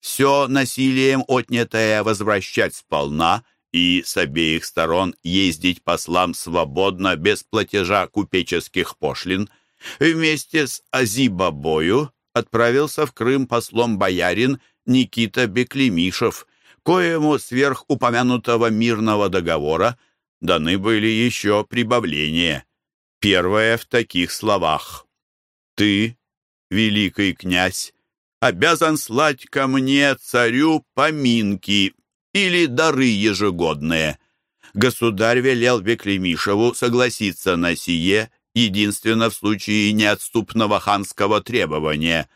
все насилием отнятое возвращать сполна и с обеих сторон ездить послам свободно, без платежа купеческих пошлин. Вместе с Азибабою отправился в Крым послом боярин Никита Беклемишев, коему сверх упомянутого мирного договора даны были еще прибавления. Первое в таких словах. «Ты, великий князь, обязан слать ко мне, царю, поминки или дары ежегодные. Государь велел Беклемишеву согласиться на сие, единственно в случае неотступного ханского требования.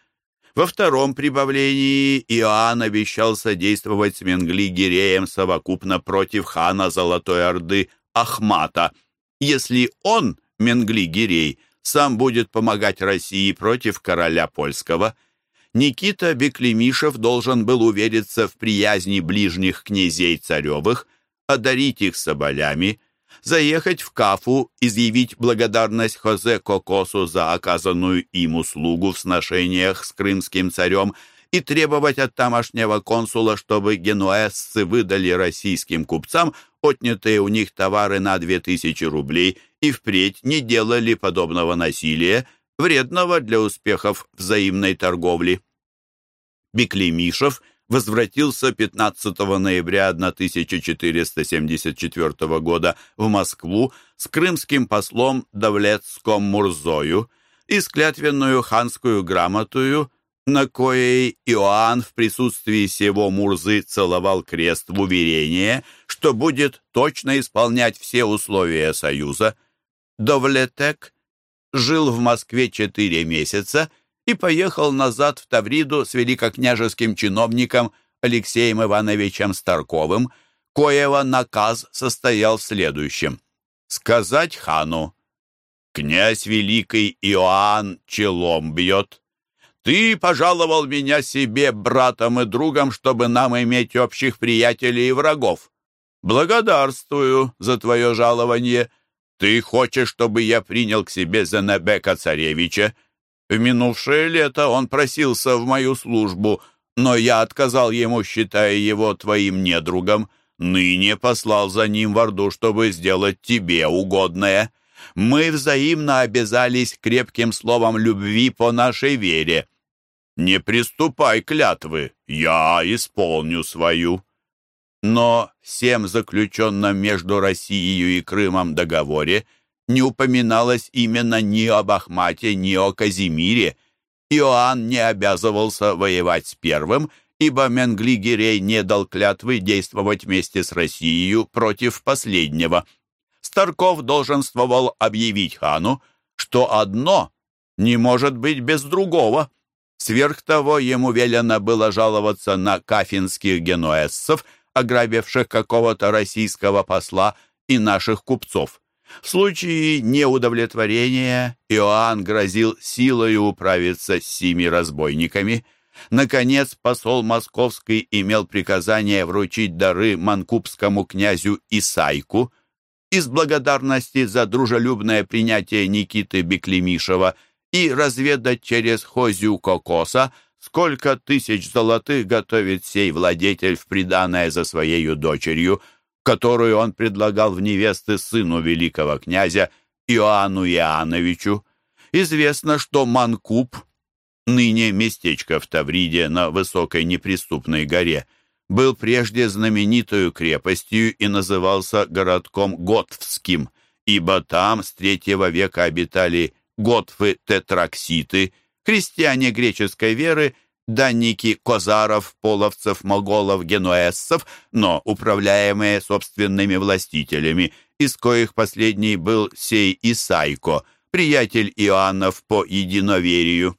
Во втором прибавлении Иоанн обещал содействовать с Менгли-Гиреем совокупно против хана Золотой Орды Ахмата, если он, Менгли-Гирей, сам будет помогать России против короля польского – Никита Беклемишев должен был увериться в приязни ближних князей царевых, одарить их соболями, заехать в Кафу, изъявить благодарность Хозе Кокосу за оказанную им услугу в сношениях с крымским царем и требовать от тамошнего консула, чтобы генуэзцы выдали российским купцам отнятые у них товары на 2000 рублей и впредь не делали подобного насилия, вредного для успехов взаимной торговли. Беклемишев возвратился 15 ноября 1474 года в Москву с крымским послом Давлетском Мурзою и с клятвенную ханскую грамотую, на коей Иоанн в присутствии сего Мурзы целовал крест в уверение, что будет точно исполнять все условия союза. Довлетек жил в Москве четыре месяца и поехал назад в Тавриду с великокняжеским чиновником Алексеем Ивановичем Старковым, коего наказ состоял в следующем. Сказать хану, «Князь великий Иоанн челом бьет. Ты пожаловал меня себе братом и другом, чтобы нам иметь общих приятелей и врагов. Благодарствую за твое жалование». Ты хочешь, чтобы я принял к себе Зенебека царевича? В минувшее лето он просился в мою службу, но я отказал ему, считая его твоим недругом. Ныне послал за ним в Орду, чтобы сделать тебе угодное. Мы взаимно обязались крепким словом любви по нашей вере. Не приступай клятвы, я исполню свою но всем заключенном между Россией и Крымом договоре не упоминалось именно ни об Ахмате, ни о Казимире. Иоанн не обязывался воевать с первым, ибо Менгли-Гирей не дал клятвы действовать вместе с Россией против последнего. Старков долженствовал объявить хану, что одно не может быть без другого. Сверх того ему велено было жаловаться на кафинских генуэзцев – ограбивших какого-то российского посла и наших купцов. В случае неудовлетворения Иоанн грозил силою управиться с сими разбойниками. Наконец, посол московский имел приказание вручить дары манкубскому князю Исайку. Из благодарности за дружелюбное принятие Никиты Беклемишева и разведать через Хозю Кокоса сколько тысяч золотых готовит сей владетель в приданое за своею дочерью, которую он предлагал в невесты сыну великого князя Иоанну Иоанновичу. Известно, что Манкуб, ныне местечко в Тавриде на высокой неприступной горе, был прежде знаменитою крепостью и назывался городком Готвским, ибо там с третьего века обитали готфы-тетракситы – крестьяне греческой веры, данники козаров, половцев, моголов, генуэзцев, но управляемые собственными властителями, из коих последний был сей Исайко, приятель Иоаннов по единоверию.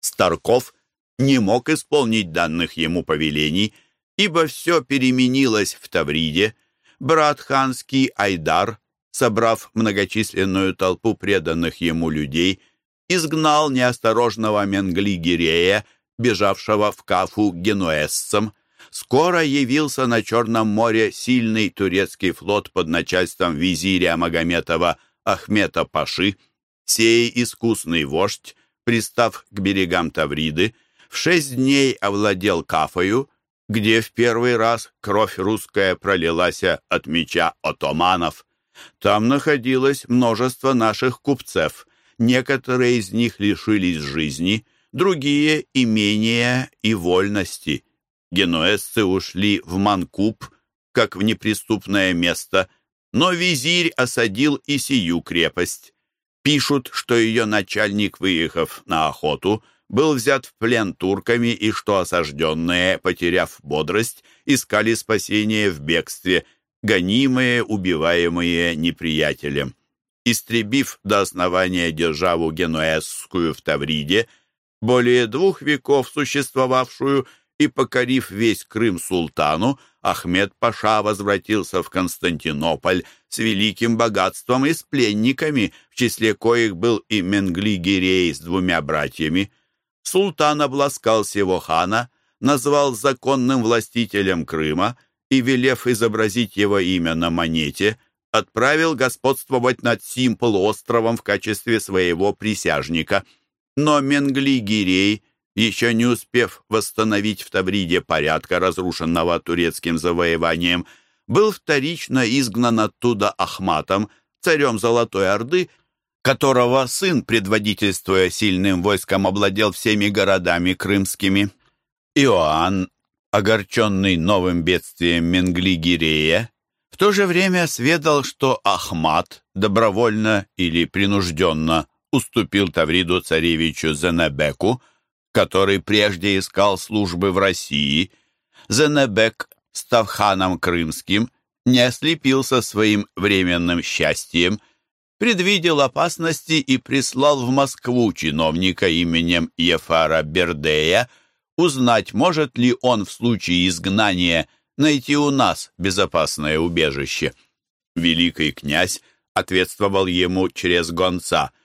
Старков не мог исполнить данных ему повелений, ибо все переменилось в Тавриде. Брат ханский Айдар, собрав многочисленную толпу преданных ему людей, изгнал неосторожного Менгли-Гирея, бежавшего в Кафу генуэзцам. Скоро явился на Черном море сильный турецкий флот под начальством визиря Магометова Ахмета Паши. Сей искусный вождь, пристав к берегам Тавриды, в шесть дней овладел Кафою, где в первый раз кровь русская пролилась от меча отоманов. Там находилось множество наших купцев — Некоторые из них лишились жизни, другие — имения и вольности. Генуэзцы ушли в Манкуб, как в неприступное место, но визирь осадил и сию крепость. Пишут, что ее начальник, выехав на охоту, был взят в плен турками и что осажденные, потеряв бодрость, искали спасение в бегстве, гонимые, убиваемые неприятелем истребив до основания державу генуэзскую в Тавриде, более двух веков существовавшую и покорив весь Крым султану, Ахмед Паша возвратился в Константинополь с великим богатством и с пленниками, в числе коих был и Менгли-Гирей с двумя братьями. Султан обласкал сего хана, назвал законным властителем Крыма и, велев изобразить его имя на монете, отправил господствовать над сим полуостровом в качестве своего присяжника. Но Менгли-Гирей еще не успев восстановить в Тавриде порядка, разрушенного турецким завоеванием, был вторично изгнан оттуда Ахматом, царем Золотой Орды, которого сын, предводительствуя сильным войском, обладал всеми городами крымскими. Иоанн, огорченный новым бедствием Менгли-Гирея, в то же время сведал, что Ахмат добровольно или принужденно уступил Тавриду царевичу Зенебеку, который прежде искал службы в России. Зенебек, став ханом крымским, не ослепился своим временным счастьем, предвидел опасности и прислал в Москву чиновника именем Ефара Бердея узнать, может ли он в случае изгнания найти у нас безопасное убежище. Великий князь ответствовал ему через гонца —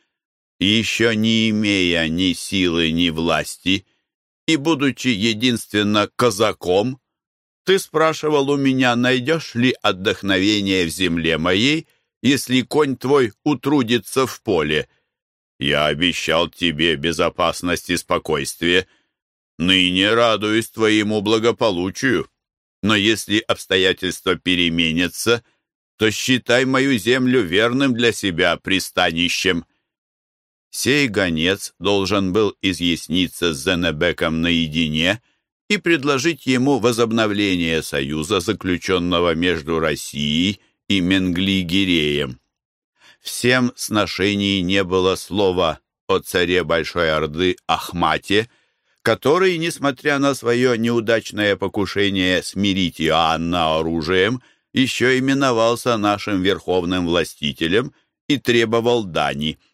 еще не имея ни силы, ни власти, и будучи единственно казаком, ты спрашивал у меня, найдешь ли отдохновение в земле моей, если конь твой утрудится в поле. Я обещал тебе безопасность и спокойствие. Ныне радуюсь твоему благополучию. Но если обстоятельства переменятся, то считай мою землю верным для себя пристанищем. Сей гонец должен был изъясниться с Зенебеком наедине и предложить ему возобновление союза, заключенного между Россией и Менгли-Гиреем. Всем сношений не было слова о царе Большой Орды Ахмате, который, несмотря на свое неудачное покушение смирить Иоанна оружием, еще именовался нашим верховным властителем и требовал дани –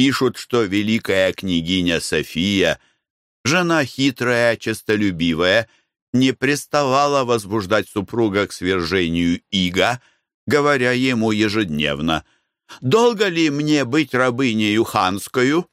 Пишут, что великая княгиня София, жена хитрая, честолюбивая, не приставала возбуждать супруга к свержению ига, говоря ему ежедневно «Долго ли мне быть рабынею ханскую?»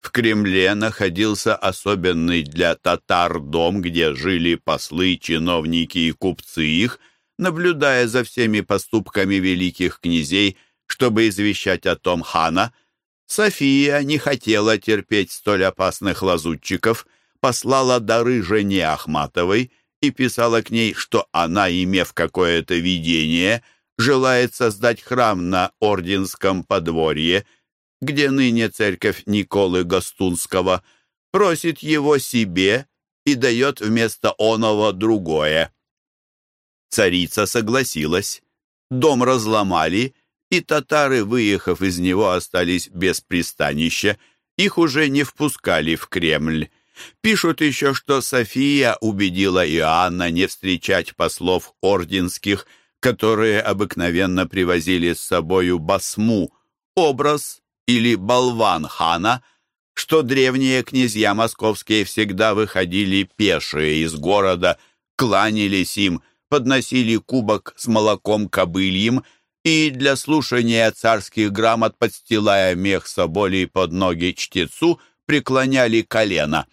В Кремле находился особенный для татар дом, где жили послы, чиновники и купцы их, наблюдая за всеми поступками великих князей, чтобы извещать о том хана – София не хотела терпеть столь опасных лазутчиков, послала дары жене Ахматовой и писала к ней, что она, имев какое-то видение, желает создать храм на Орденском подворье, где ныне церковь Николы Гастунского, просит его себе и дает вместо оного другое. Царица согласилась. Дом разломали, и татары, выехав из него, остались без пристанища. Их уже не впускали в Кремль. Пишут еще, что София убедила Иоанна не встречать послов орденских, которые обыкновенно привозили с собою басму, образ или болван хана, что древние князья московские всегда выходили пешие из города, кланялись им, подносили кубок с молоком кобыльем и для слушания царских грамот, подстилая мех соболей под ноги чтецу, преклоняли колено.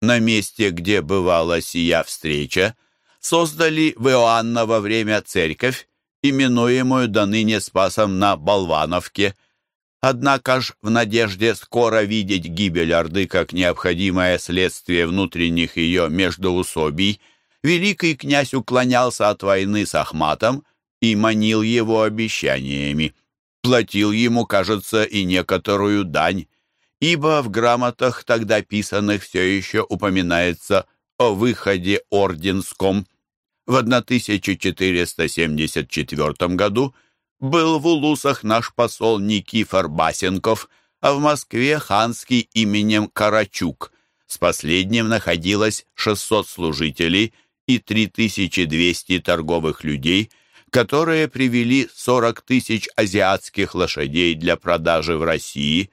На месте, где бывала сия встреча, создали в Иоанново время церковь, именуемую до ныне Спасом на Болвановке. Однако ж в надежде скоро видеть гибель Орды как необходимое следствие внутренних ее междоусобий, великий князь уклонялся от войны с Ахматом, и манил его обещаниями. Платил ему, кажется, и некоторую дань, ибо в грамотах, тогда писанных, все еще упоминается о выходе орденском. В 1474 году был в Улусах наш посол Никифор Басенков, а в Москве ханский именем Карачук. С последним находилось 600 служителей и 3200 торговых людей – которые привели 40 тысяч азиатских лошадей для продажи в России.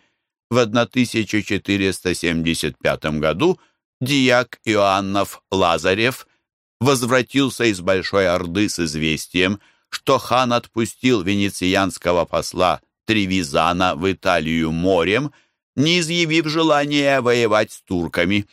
В 1475 году дьяк Иоаннов Лазарев возвратился из Большой Орды с известием, что хан отпустил венецианского посла Тревизана в Италию морем, не изъявив желания воевать с турками.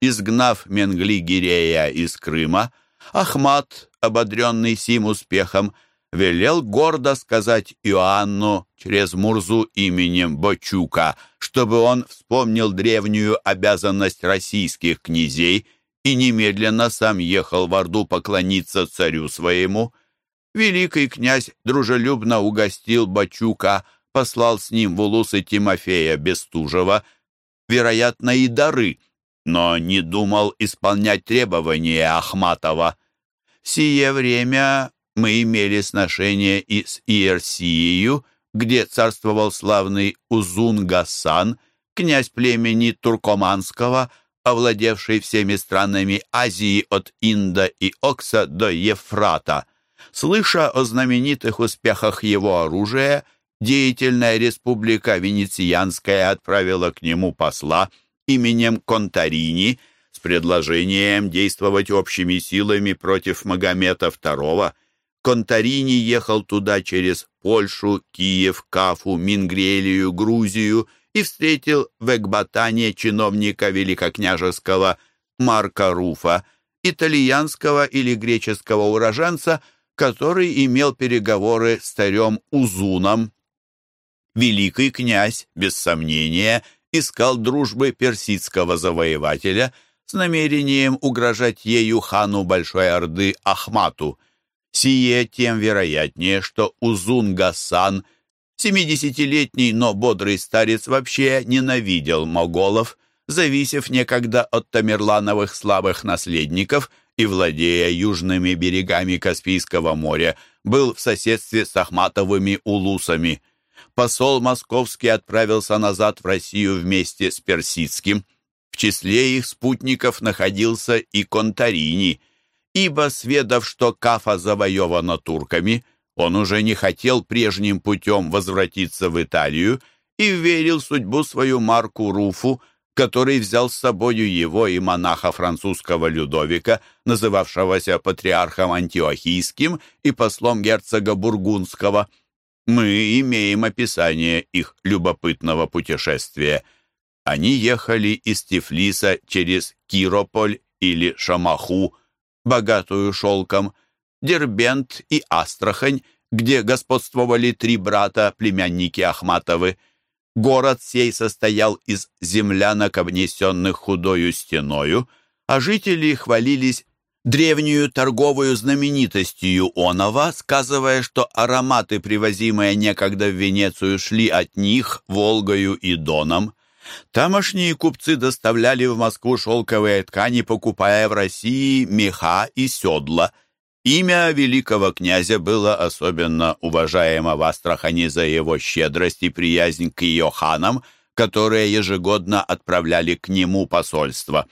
Изгнав Менгли-Гирея из Крыма, Ахмат ободренный сим успехом, велел гордо сказать Иоанну через Мурзу именем Бочука, чтобы он вспомнил древнюю обязанность российских князей и немедленно сам ехал в Орду поклониться царю своему. Великий князь дружелюбно угостил Бочука, послал с ним в улусы Тимофея Бестужева, вероятно, и дары, но не думал исполнять требования Ахматова. В сие время мы имели сношение и с Иерсией, где царствовал славный Узун Гасан, князь племени Туркоманского, овладевший всеми странами Азии от Инда и Окса до Ефрата. Слыша о знаменитых успехах его оружия, деятельная республика Венецианская отправила к нему посла именем Контарини с предложением действовать общими силами против Магомета II – Контарини ехал туда через Польшу, Киев, Кафу, Мингрелию, Грузию и встретил в Экбатане чиновника великокняжеского Марка Руфа, итальянского или греческого уроженца, который имел переговоры с царем Узуном. Великий князь, без сомнения, искал дружбы персидского завоевателя с намерением угрожать ею хану Большой Орды Ахмату – Сие тем вероятнее, что Узун Гасан, семидесятилетний, но бодрый старец, вообще ненавидел моголов, зависев некогда от Тамерлановых слабых наследников и, владея южными берегами Каспийского моря, был в соседстве с Ахматовыми улусами. Посол московский отправился назад в Россию вместе с Персидским. В числе их спутников находился и Контарини – ибо, сведав, что Кафа завоевана турками, он уже не хотел прежним путем возвратиться в Италию и верил судьбу свою Марку Руфу, который взял с собою его и монаха французского Людовика, называвшегося патриархом Антиохийским и послом герцога Бургундского. Мы имеем описание их любопытного путешествия. Они ехали из Тифлиса через Кирополь или Шамаху, богатую шелком, Дербент и Астрахань, где господствовали три брата, племянники Ахматовы. Город сей состоял из землянок, обнесенных худою стеною, а жители хвалились древнюю торговую знаменитостью Онова, сказывая, что ароматы, привозимые некогда в Венецию, шли от них Волгою и Доном. Тамошние купцы доставляли в Москву шелковые ткани, покупая в России меха и седла. Имя великого князя было особенно уважаемо в Астрахани за его щедрость и приязнь к ее ханам, которые ежегодно отправляли к нему посольство.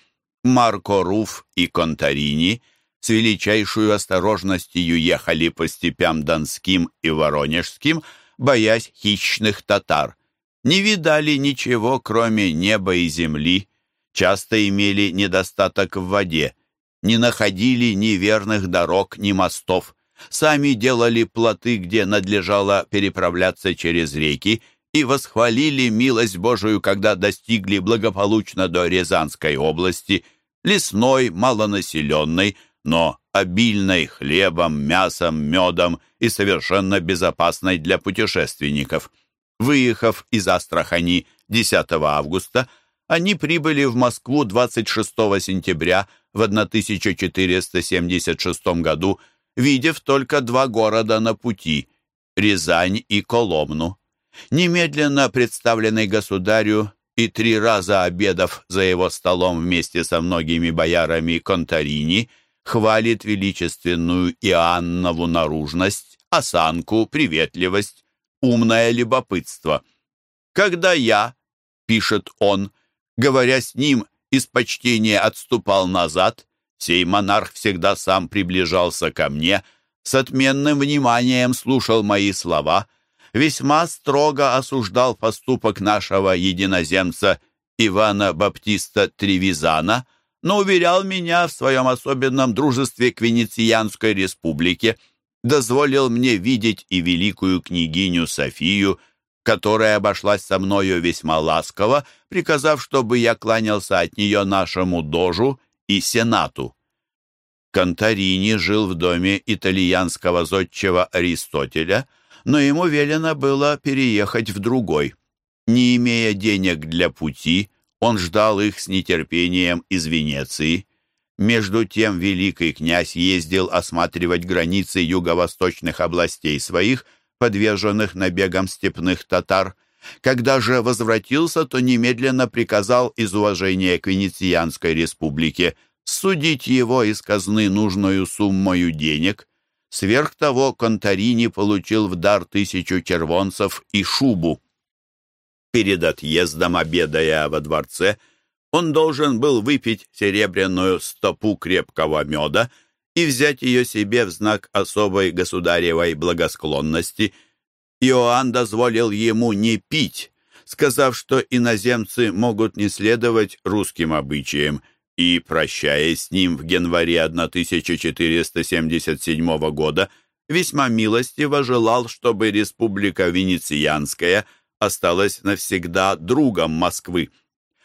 Марко Руф и Контарини с величайшую осторожностью ехали по степям Донским и Воронежским, боясь хищных татар – не видали ничего, кроме неба и земли, часто имели недостаток в воде, не находили ни верных дорог, ни мостов, сами делали плоты, где надлежало переправляться через реки, и восхвалили милость Божию, когда достигли благополучно до Рязанской области, лесной, малонаселенной, но обильной хлебом, мясом, медом и совершенно безопасной для путешественников. Выехав из Астрахани 10 августа, они прибыли в Москву 26 сентября в 1476 году, видев только два города на пути – Рязань и Коломну. Немедленно представленный государю и три раза обедав за его столом вместе со многими боярами Конторини, хвалит величественную Иоаннову наружность, осанку, приветливость, умное любопытство. «Когда я, — пишет он, — говоря с ним, из почтения отступал назад, сей монарх всегда сам приближался ко мне, с отменным вниманием слушал мои слова, весьма строго осуждал поступок нашего единоземца Ивана Баптиста Тревизана, но уверял меня в своем особенном дружестве к Венецианской республике — дозволил мне видеть и великую княгиню Софию, которая обошлась со мною весьма ласково, приказав, чтобы я кланялся от нее нашему дожу и сенату. Конторини жил в доме итальянского зодчего Аристотеля, но ему велено было переехать в другой. Не имея денег для пути, он ждал их с нетерпением из Венеции. Между тем великий князь ездил осматривать границы юго-восточных областей своих, подверженных набегам степных татар. Когда же возвратился, то немедленно приказал из уважения к Венецианской республике судить его из казны нужную суммою денег. Сверх того Конторини получил в дар тысячу червонцев и шубу. Перед отъездом, обедая во дворце, он должен был выпить серебряную стопу крепкого меда и взять ее себе в знак особой государевой благосклонности. Иоанн дозволил ему не пить, сказав, что иноземцы могут не следовать русским обычаям, и, прощаясь с ним в январе 1477 года, весьма милостиво желал, чтобы республика Венецианская осталась навсегда другом Москвы.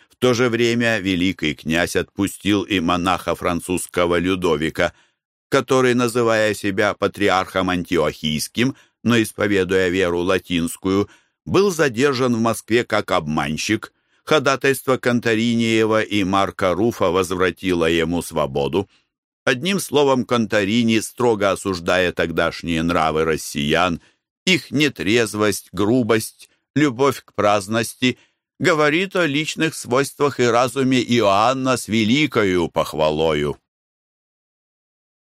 В то же время великий князь отпустил и монаха французского Людовика, который, называя себя патриархом антиохийским, но исповедуя веру латинскую, был задержан в Москве как обманщик – Ходатайство Конториниева и Марка Руфа возвратило ему свободу. Одним словом, Конторини, строго осуждая тогдашние нравы россиян, их нетрезвость, грубость, любовь к праздности, говорит о личных свойствах и разуме Иоанна с великою похвалою.